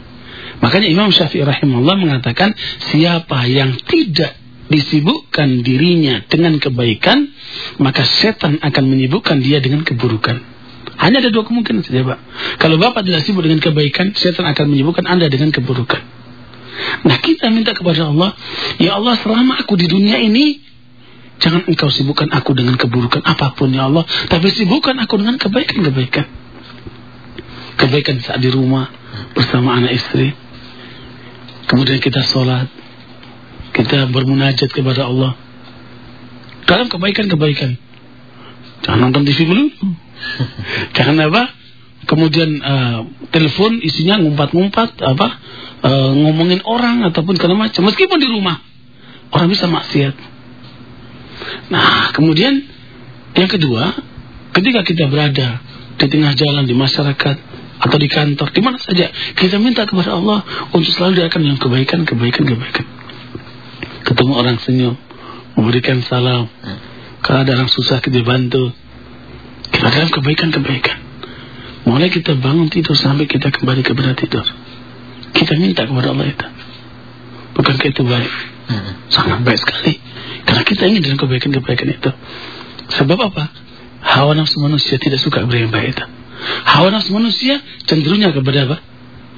Makanya Imam Syafi'i rahimahullah mengatakan, siapa yang tidak disibukkan dirinya dengan kebaikan, maka setan akan menyibukkan dia dengan keburukan. Hanya ada dua kemungkinan saja, Pak. Kalau Bapak tidak sibuk dengan kebaikan, setan akan menyibukkan Anda dengan keburukan. Nah, kita minta kepada Allah, ya Allah, selama aku di dunia ini, jangan engkau sibukkan aku dengan keburukan apa pun, ya Allah. Tapi sibukkan aku dengan kebaikan-kebaikan. Kebaikan saat di rumah, bersama anak istri. Kemudian kita sholat. Kita bermunajat kepada Allah. Dalam kebaikan-kebaikan. Jangan nonton TV dulu. *laughs* Jangan apa? Kemudian eh, telepon isinya ngumpat-ngumpat apa? Eh, ngomongin orang ataupun segala macam meskipun di rumah. Orang bisa maksiat. Nah, kemudian yang kedua, ketika kita berada di tengah jalan di masyarakat atau di kantor, di mana saja, kita minta kepada Allah untuk selalu diakan yang kebaikan, kebaikan, kebaikan. Ketemu orang senyum, memberikan salam. Kalau ada orang susah kita bantu. Kita dalam kebaikan-kebaikan. Mulai kita bangun tidur sampai kita kembali kepada tidur. Kita minta kepada Allah itu. Bukankah itu baik? Hmm. Sangat baik sekali. Karena kita ingin dalam kebaikan-kebaikan itu. Sebab apa? Hawa nafsu manusia tidak suka beri yang baik itu. Hawa nafsu manusia cenderungnya kepada apa?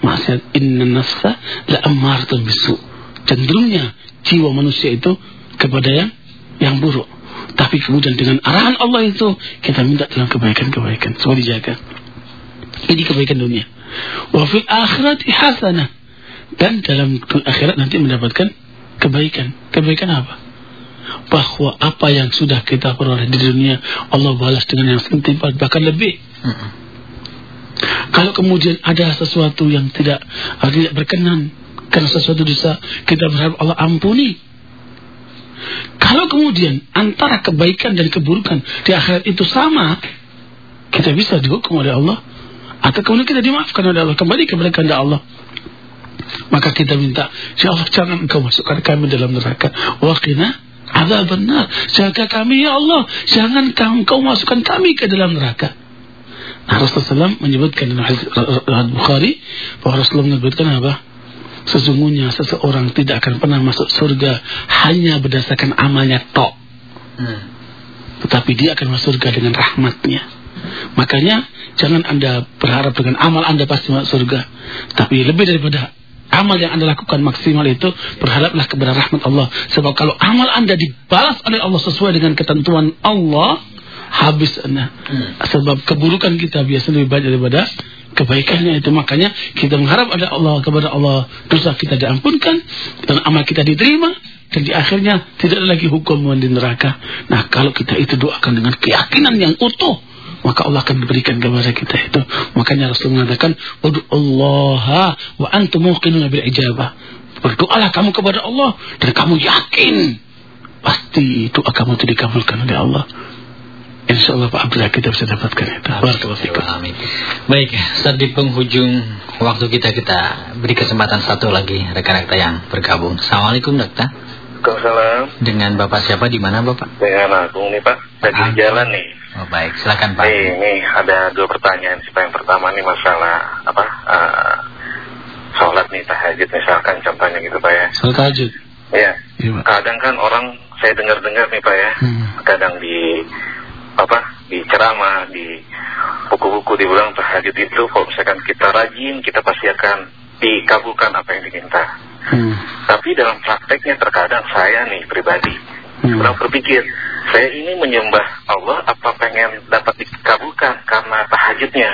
Maksiat. Inna nafsa la ammaratun bisu. cenderungnya jiwa manusia itu kepada yang yang buruk. Tapi kemudian dengan arahan Allah itu kita minta dalam kebaikan-kebaikan. Semua dijaga. Ini kebaikan dunia. Wa fil akhirati hasanah. Dan dalam akhirat nanti mendapatkan kebaikan. Kebaikan apa? Bahwa apa yang sudah kita peroleh di dunia Allah balas dengan yang setimpal bahkan lebih. Kalau kemudian ada sesuatu yang tidak tidak berkenan karena sesuatu dosa, kita berharap Allah ampuni. Kalau kemudian antara kebaikan dan keburukan di akhirat itu sama, kita bisa dihukum oleh Allah atau kemudian kita dimaafkan oleh Allah kembali kepada kehendak Allah. Maka kita minta, Ya Allah jangan engkau masukkan kami dalam neraka. Waqina ada benar. Jaga kami ya Allah. Jangan engkau masukkan kami ke dalam neraka. Nah, Rasulullah SAW menyebutkan dalam hadis Bukhari bahwa Rasulullah menyebutkan apa? Sesungguhnya seseorang tidak akan pernah masuk surga hanya berdasarkan amalnya tok. Hmm. Tetapi dia akan masuk surga dengan rahmatnya. Makanya jangan anda berharap dengan amal anda pasti masuk surga. Tapi lebih daripada amal yang anda lakukan maksimal itu berharaplah kepada rahmat Allah. Sebab kalau amal anda dibalas oleh Allah sesuai dengan ketentuan Allah, habis anda. Hmm. Sebab keburukan kita biasa lebih banyak daripada kebaikannya itu makanya kita mengharap ada Allah kepada Allah dosa kita diampunkan dan amal kita diterima dan di akhirnya tidak ada lagi hukum di neraka. Nah kalau kita itu doakan dengan keyakinan yang utuh maka Allah akan berikan kepada kita itu. Makanya Rasul mengatakan, Allah wa antum muqinuna bil ijabah." Berdoalah kamu kepada Allah dan kamu yakin pasti doa kamu itu dikabulkan oleh Allah. Insya Allah Pak Abdullah kita bisa dapatkan itu. Amin. Baik, saat di penghujung waktu kita kita beri kesempatan satu lagi rekan rekan yang bergabung. Assalamualaikum dokter. Waalaikumsalam. Dengan Bapak siapa di mana Bapak? Dengan Agung nih Pak. Di jalan nih. Oh baik, silakan Pak. Nih, nih ada dua pertanyaan sih Pak. Yang pertama nih masalah apa? Uh, sholat nih tahajud misalkan contohnya gitu Pak ya. Sholat tahajud. Iya. Ya, Kadang kan orang saya dengar-dengar nih Pak ya. Hmm. Kadang di apa di ceramah di buku-buku dibilang tahajud itu kalau misalkan kita rajin kita pasti akan dikabulkan apa yang diminta. Hmm. Tapi dalam prakteknya terkadang saya nih pribadi hmm. kurang berpikir saya ini menyembah Allah apa pengen dapat dikabulkan karena tahajudnya.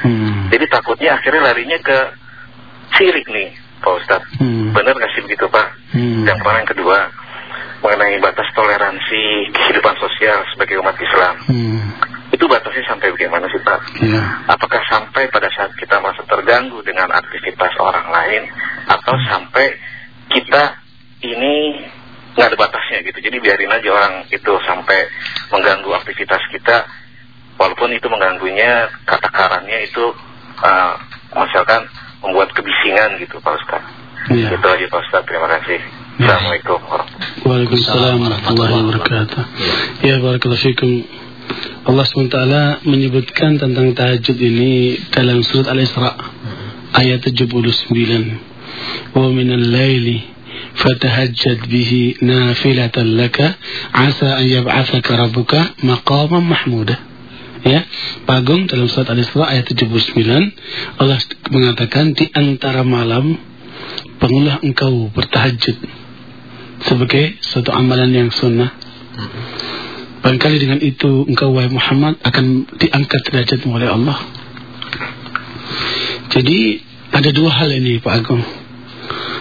Hmm. Jadi takutnya akhirnya larinya ke sirik nih Pak Ustadz. Hmm. Benar nggak sih begitu Pak? Hmm. Yang pertama yang kedua mengenai batas toleransi kehidupan sosial sebagai umat Islam. Hmm. Itu batasnya sampai bagaimana sih Pak? Ya. Apakah sampai pada saat kita merasa terganggu dengan aktivitas orang lain atau sampai kita ini nggak ada batasnya gitu. Jadi biarin aja orang itu sampai mengganggu aktivitas kita walaupun itu mengganggunya kata karannya itu uh, misalkan membuat kebisingan gitu Pak Ustaz. Ya. Itu aja Pak Ustaz. Terima kasih. Assalamualaikum Waalaikumsalam warahmatullahi wabarakatuh. Ya barakallahu fikum. Allah SWT menyebutkan tentang tahajud ini dalam surat Al-Isra ayat 79. Wa minal laili fatahajjad bihi nafilatan laka asa an yab'athaka rabbuka maqaman mahmuda. Ya, Pagong dalam surat Al-Isra ayat 79 Allah mengatakan di antara malam bangunlah engkau bertahajud sebagai suatu amalan yang sunnah. Barangkali dengan itu engkau wahai Muhammad akan diangkat derajatmu oleh Allah. Jadi ada dua hal ini Pak Agung.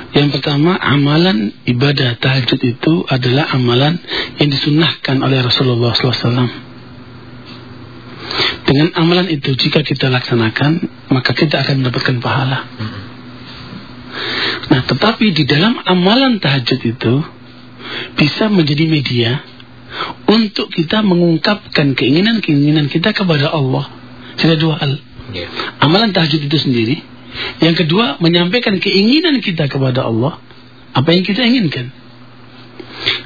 Yang pertama amalan ibadah tahajud itu adalah amalan yang disunnahkan oleh Rasulullah SAW. Dengan amalan itu jika kita laksanakan maka kita akan mendapatkan pahala. Nah, tetapi di dalam amalan tahajud itu bisa menjadi media untuk kita mengungkapkan keinginan-keinginan kita kepada Allah. Ada dua hal. Yeah. Amalan tahajud itu sendiri. Yang kedua, menyampaikan keinginan kita kepada Allah. Apa yang kita inginkan.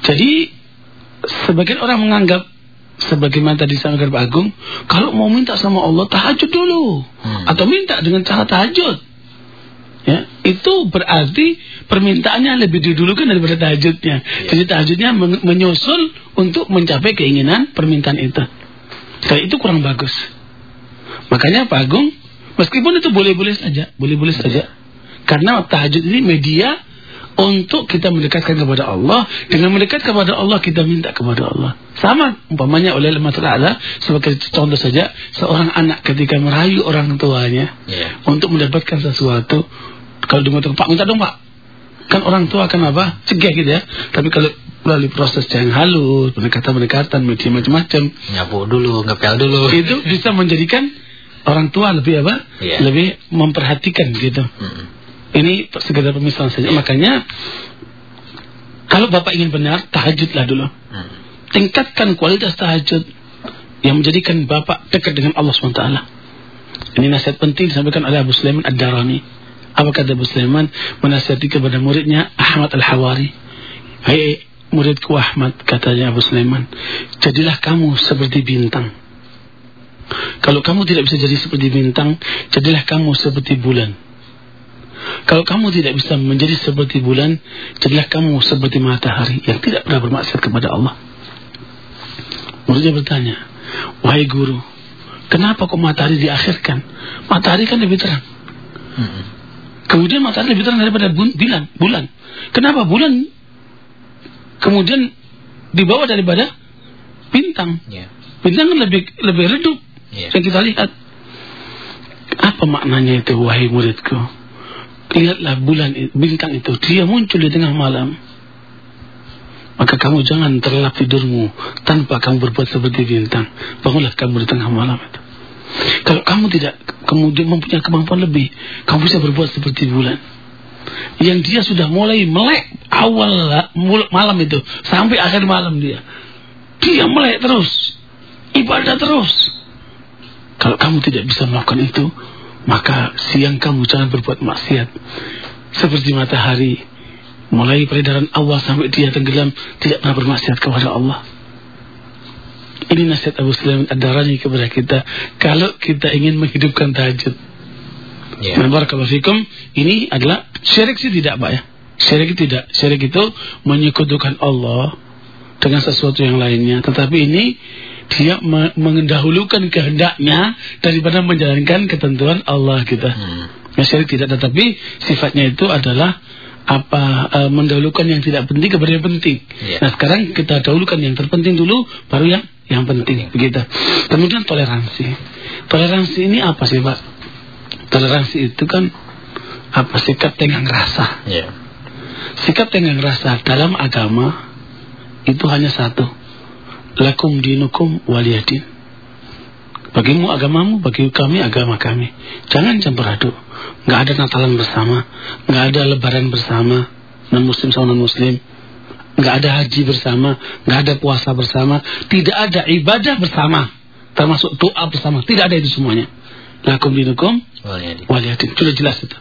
Jadi, sebagian orang menganggap sebagaimana tadi disampaikan Pak Agung, kalau mau minta sama Allah tahajud dulu hmm. atau minta dengan cara tahajud ya itu berarti permintaannya lebih didulukan daripada tahajudnya. Ya. Jadi tahajudnya menyusul untuk mencapai keinginan permintaan itu. Dan itu kurang bagus. Makanya Pak Agung, meskipun itu boleh-boleh saja, boleh-boleh saja. Karena tahajud ini media untuk kita mendekatkan kepada Allah. Dengan mendekat kepada Allah kita minta kepada Allah. Sama umpamanya oleh lemah Ta'ala sebagai contoh saja seorang anak ketika merayu orang tuanya yeah. untuk mendapatkan sesuatu kalau mengatakan Pak minta dong Pak. Kan orang tua akan apa? Cegah gitu ya. Tapi kalau melalui proses yang halus pendekatan-pendekatan media macam-macam nyapu dulu ngepel dulu. itu bisa menjadikan orang tua lebih apa yeah. lebih memperhatikan gitu -hmm ini sekedar pemisahan saja. Makanya kalau Bapak ingin benar, tahajudlah dulu. Hmm. Tingkatkan kualitas tahajud yang menjadikan Bapak dekat dengan Allah SWT. Ini nasihat penting disampaikan oleh Abu Sulaiman Ad-Darani. Apa kata Abu Sulaiman? Menasihati kepada muridnya Ahmad Al-Hawari. Hei muridku Ahmad, katanya Abu Sulaiman. Jadilah kamu seperti bintang. Kalau kamu tidak bisa jadi seperti bintang, jadilah kamu seperti bulan. Kalau kamu tidak bisa menjadi seperti bulan, jadilah kamu seperti matahari yang tidak pernah bermaksud kepada Allah. Muridnya bertanya, wahai guru, kenapa kok matahari diakhirkan? Matahari kan lebih terang. Hmm. Kemudian matahari lebih terang daripada bulan. Bulan. Kenapa bulan kemudian dibawa daripada bintang? Yeah. Bintang kan lebih lebih redup yeah. yang kita lihat. Apa maknanya itu wahai muridku? lihatlah bulan bintang itu dia muncul di tengah malam maka kamu jangan terlelap tidurmu tanpa kamu berbuat seperti bintang bangunlah kamu di tengah malam itu kalau kamu tidak kemudian mempunyai kemampuan lebih kamu bisa berbuat seperti bulan yang dia sudah mulai melek awal malam itu sampai akhir malam dia dia melek terus ibadah terus kalau kamu tidak bisa melakukan itu maka siang kamu jangan berbuat maksiat. Seperti matahari mulai peredaran awal sampai dia tenggelam tidak pernah bermaksiat kepada Allah. Ini nasihat Abu Sulaiman Ad-Darani kepada kita kalau kita ingin menghidupkan tahajud. Yeah. Barakallahu fikum ini adalah syirik sih tidak Pak ya. Syirik tidak. Syirik itu menyekutukan Allah dengan sesuatu yang lainnya. Tetapi ini dia mengendahulukan kehendaknya daripada menjalankan ketentuan Allah kita. Hmm. Syirik tidak, tetapi sifatnya itu adalah apa uh, mendahulukan yang tidak penting kepada yang penting. Yeah. Nah sekarang kita dahulukan yang terpenting dulu, baru yang yang penting, yeah. begitu. Kemudian toleransi. Toleransi ini apa sih pak? Toleransi itu kan apa sikap tenggang rasa. Yeah. Sikap tenggang rasa dalam agama itu hanya satu lakum dinukum waliyadin. Bagimu agamamu, bagi kami agama kami. Jangan campur aduk. Nggak ada Natalan bersama, nggak ada Lebaran bersama, non Muslim sama non Muslim. Nggak ada haji bersama, nggak ada puasa bersama, tidak ada ibadah bersama, termasuk doa bersama. Tidak ada itu semuanya. Lakum dinukum waliyadin. Sudah jelas itu.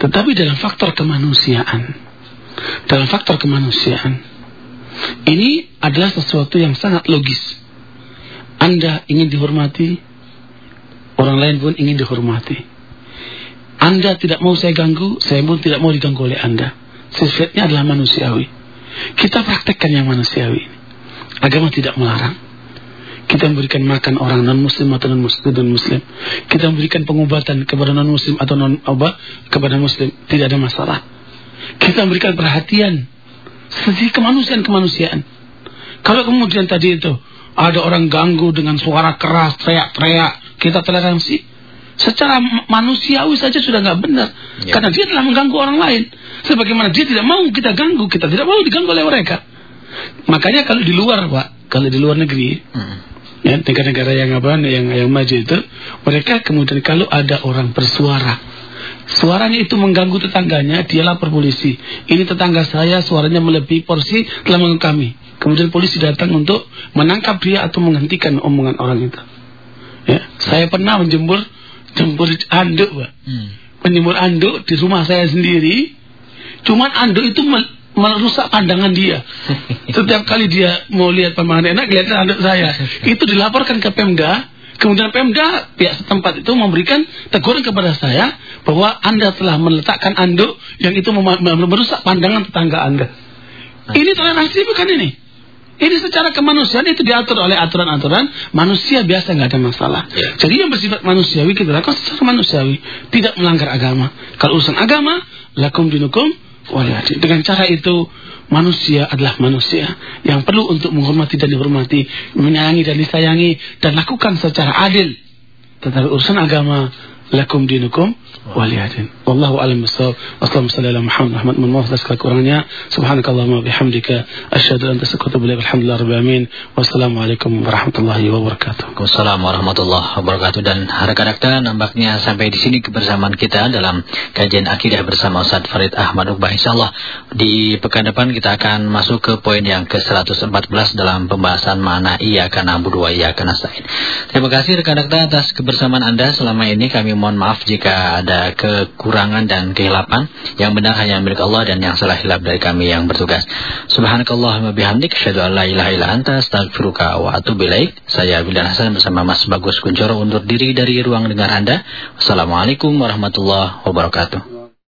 Tetapi dalam faktor kemanusiaan, dalam faktor kemanusiaan, ini adalah sesuatu yang sangat logis. Anda ingin dihormati, orang lain pun ingin dihormati. Anda tidak mau saya ganggu, saya pun tidak mau diganggu oleh Anda. Sifatnya adalah manusiawi. Kita praktekkan yang manusiawi. Agama tidak melarang. Kita memberikan makan orang non muslim atau non muslim dan muslim. Kita memberikan pengobatan kepada non muslim atau non obat kepada muslim. Tidak ada masalah. Kita memberikan perhatian sisi kemanusiaan-kemanusiaan. Kalau kemudian tadi itu ada orang ganggu dengan suara keras, teriak-teriak, kita toleransi. Secara manusiawi saja sudah nggak benar, ya. karena dia telah mengganggu orang lain. Sebagaimana dia tidak mau kita ganggu, kita tidak mau diganggu oleh mereka. Makanya kalau di luar, Pak, kalau di luar negeri, hmm. ya negara-negara yang apa, yang yang maju itu, mereka kemudian kalau ada orang bersuara, Suaranya itu mengganggu tetangganya, dia lapor polisi. Ini tetangga saya suaranya melebihi porsi telah mengganggu kami. Kemudian polisi datang untuk menangkap dia atau menghentikan omongan orang itu. Ya, saya pernah menjemur jemur anduk, Pak. Hmm. Menjemur anduk di rumah saya sendiri. Cuman anduk itu merusak pandangan dia. *laughs* Setiap kali dia mau lihat pemandangan enak, lihat anduk saya. Itu dilaporkan ke Pemda, Kemudian Pemda pihak setempat itu memberikan teguran kepada saya bahwa Anda telah meletakkan anduk yang itu merusak pandangan tetangga Anda. Ini toleransi bukan ini. Ini secara kemanusiaan itu diatur oleh aturan-aturan manusia biasa nggak ada masalah. Ya. Jadi yang bersifat manusiawi kita lakukan secara manusiawi, tidak melanggar agama. Kalau urusan agama, lakum dinukum waliyadin. Dengan cara itu manusia adalah manusia yang perlu untuk menghormati dan dihormati, menyayangi dan disayangi dan lakukan secara adil. Tetapi urusan agama lakum dinukum waliyadin. Wallahu a'lam bishawab. Wassalamualaikum Muhammad Muhammad mun maaf atas kekurangannya. Subhanakallahumma bihamdika asyhadu an la ilaha illa anta rabbil alamin. Wassalamualaikum warahmatullahi wabarakatuh. Wassalamualaikum warahmatullahi wabarakatuh dan rekan-rekan nampaknya sampai di sini kebersamaan kita dalam kajian akidah bersama Ustaz Farid Ahmad Ubah insyaallah di pekan depan kita akan masuk ke poin yang ke-114 dalam pembahasan mana iya karena wa iya karena nasta'in. Terima kasih rekan-rekan atas kebersamaan Anda selama ini kami mohon maaf jika ada kekurangan dan kehilapan. Yang benar hanya milik Allah dan yang salah hilap dari kami yang bertugas. Subhanakallahumma bihamdik asyhadu an la ilaha anta astaghfiruka wa atubu ilaik. Saya Bildan Hasan bersama Mas Bagus Kuncoro undur diri dari ruang dengar Anda. Wassalamualaikum warahmatullahi wabarakatuh.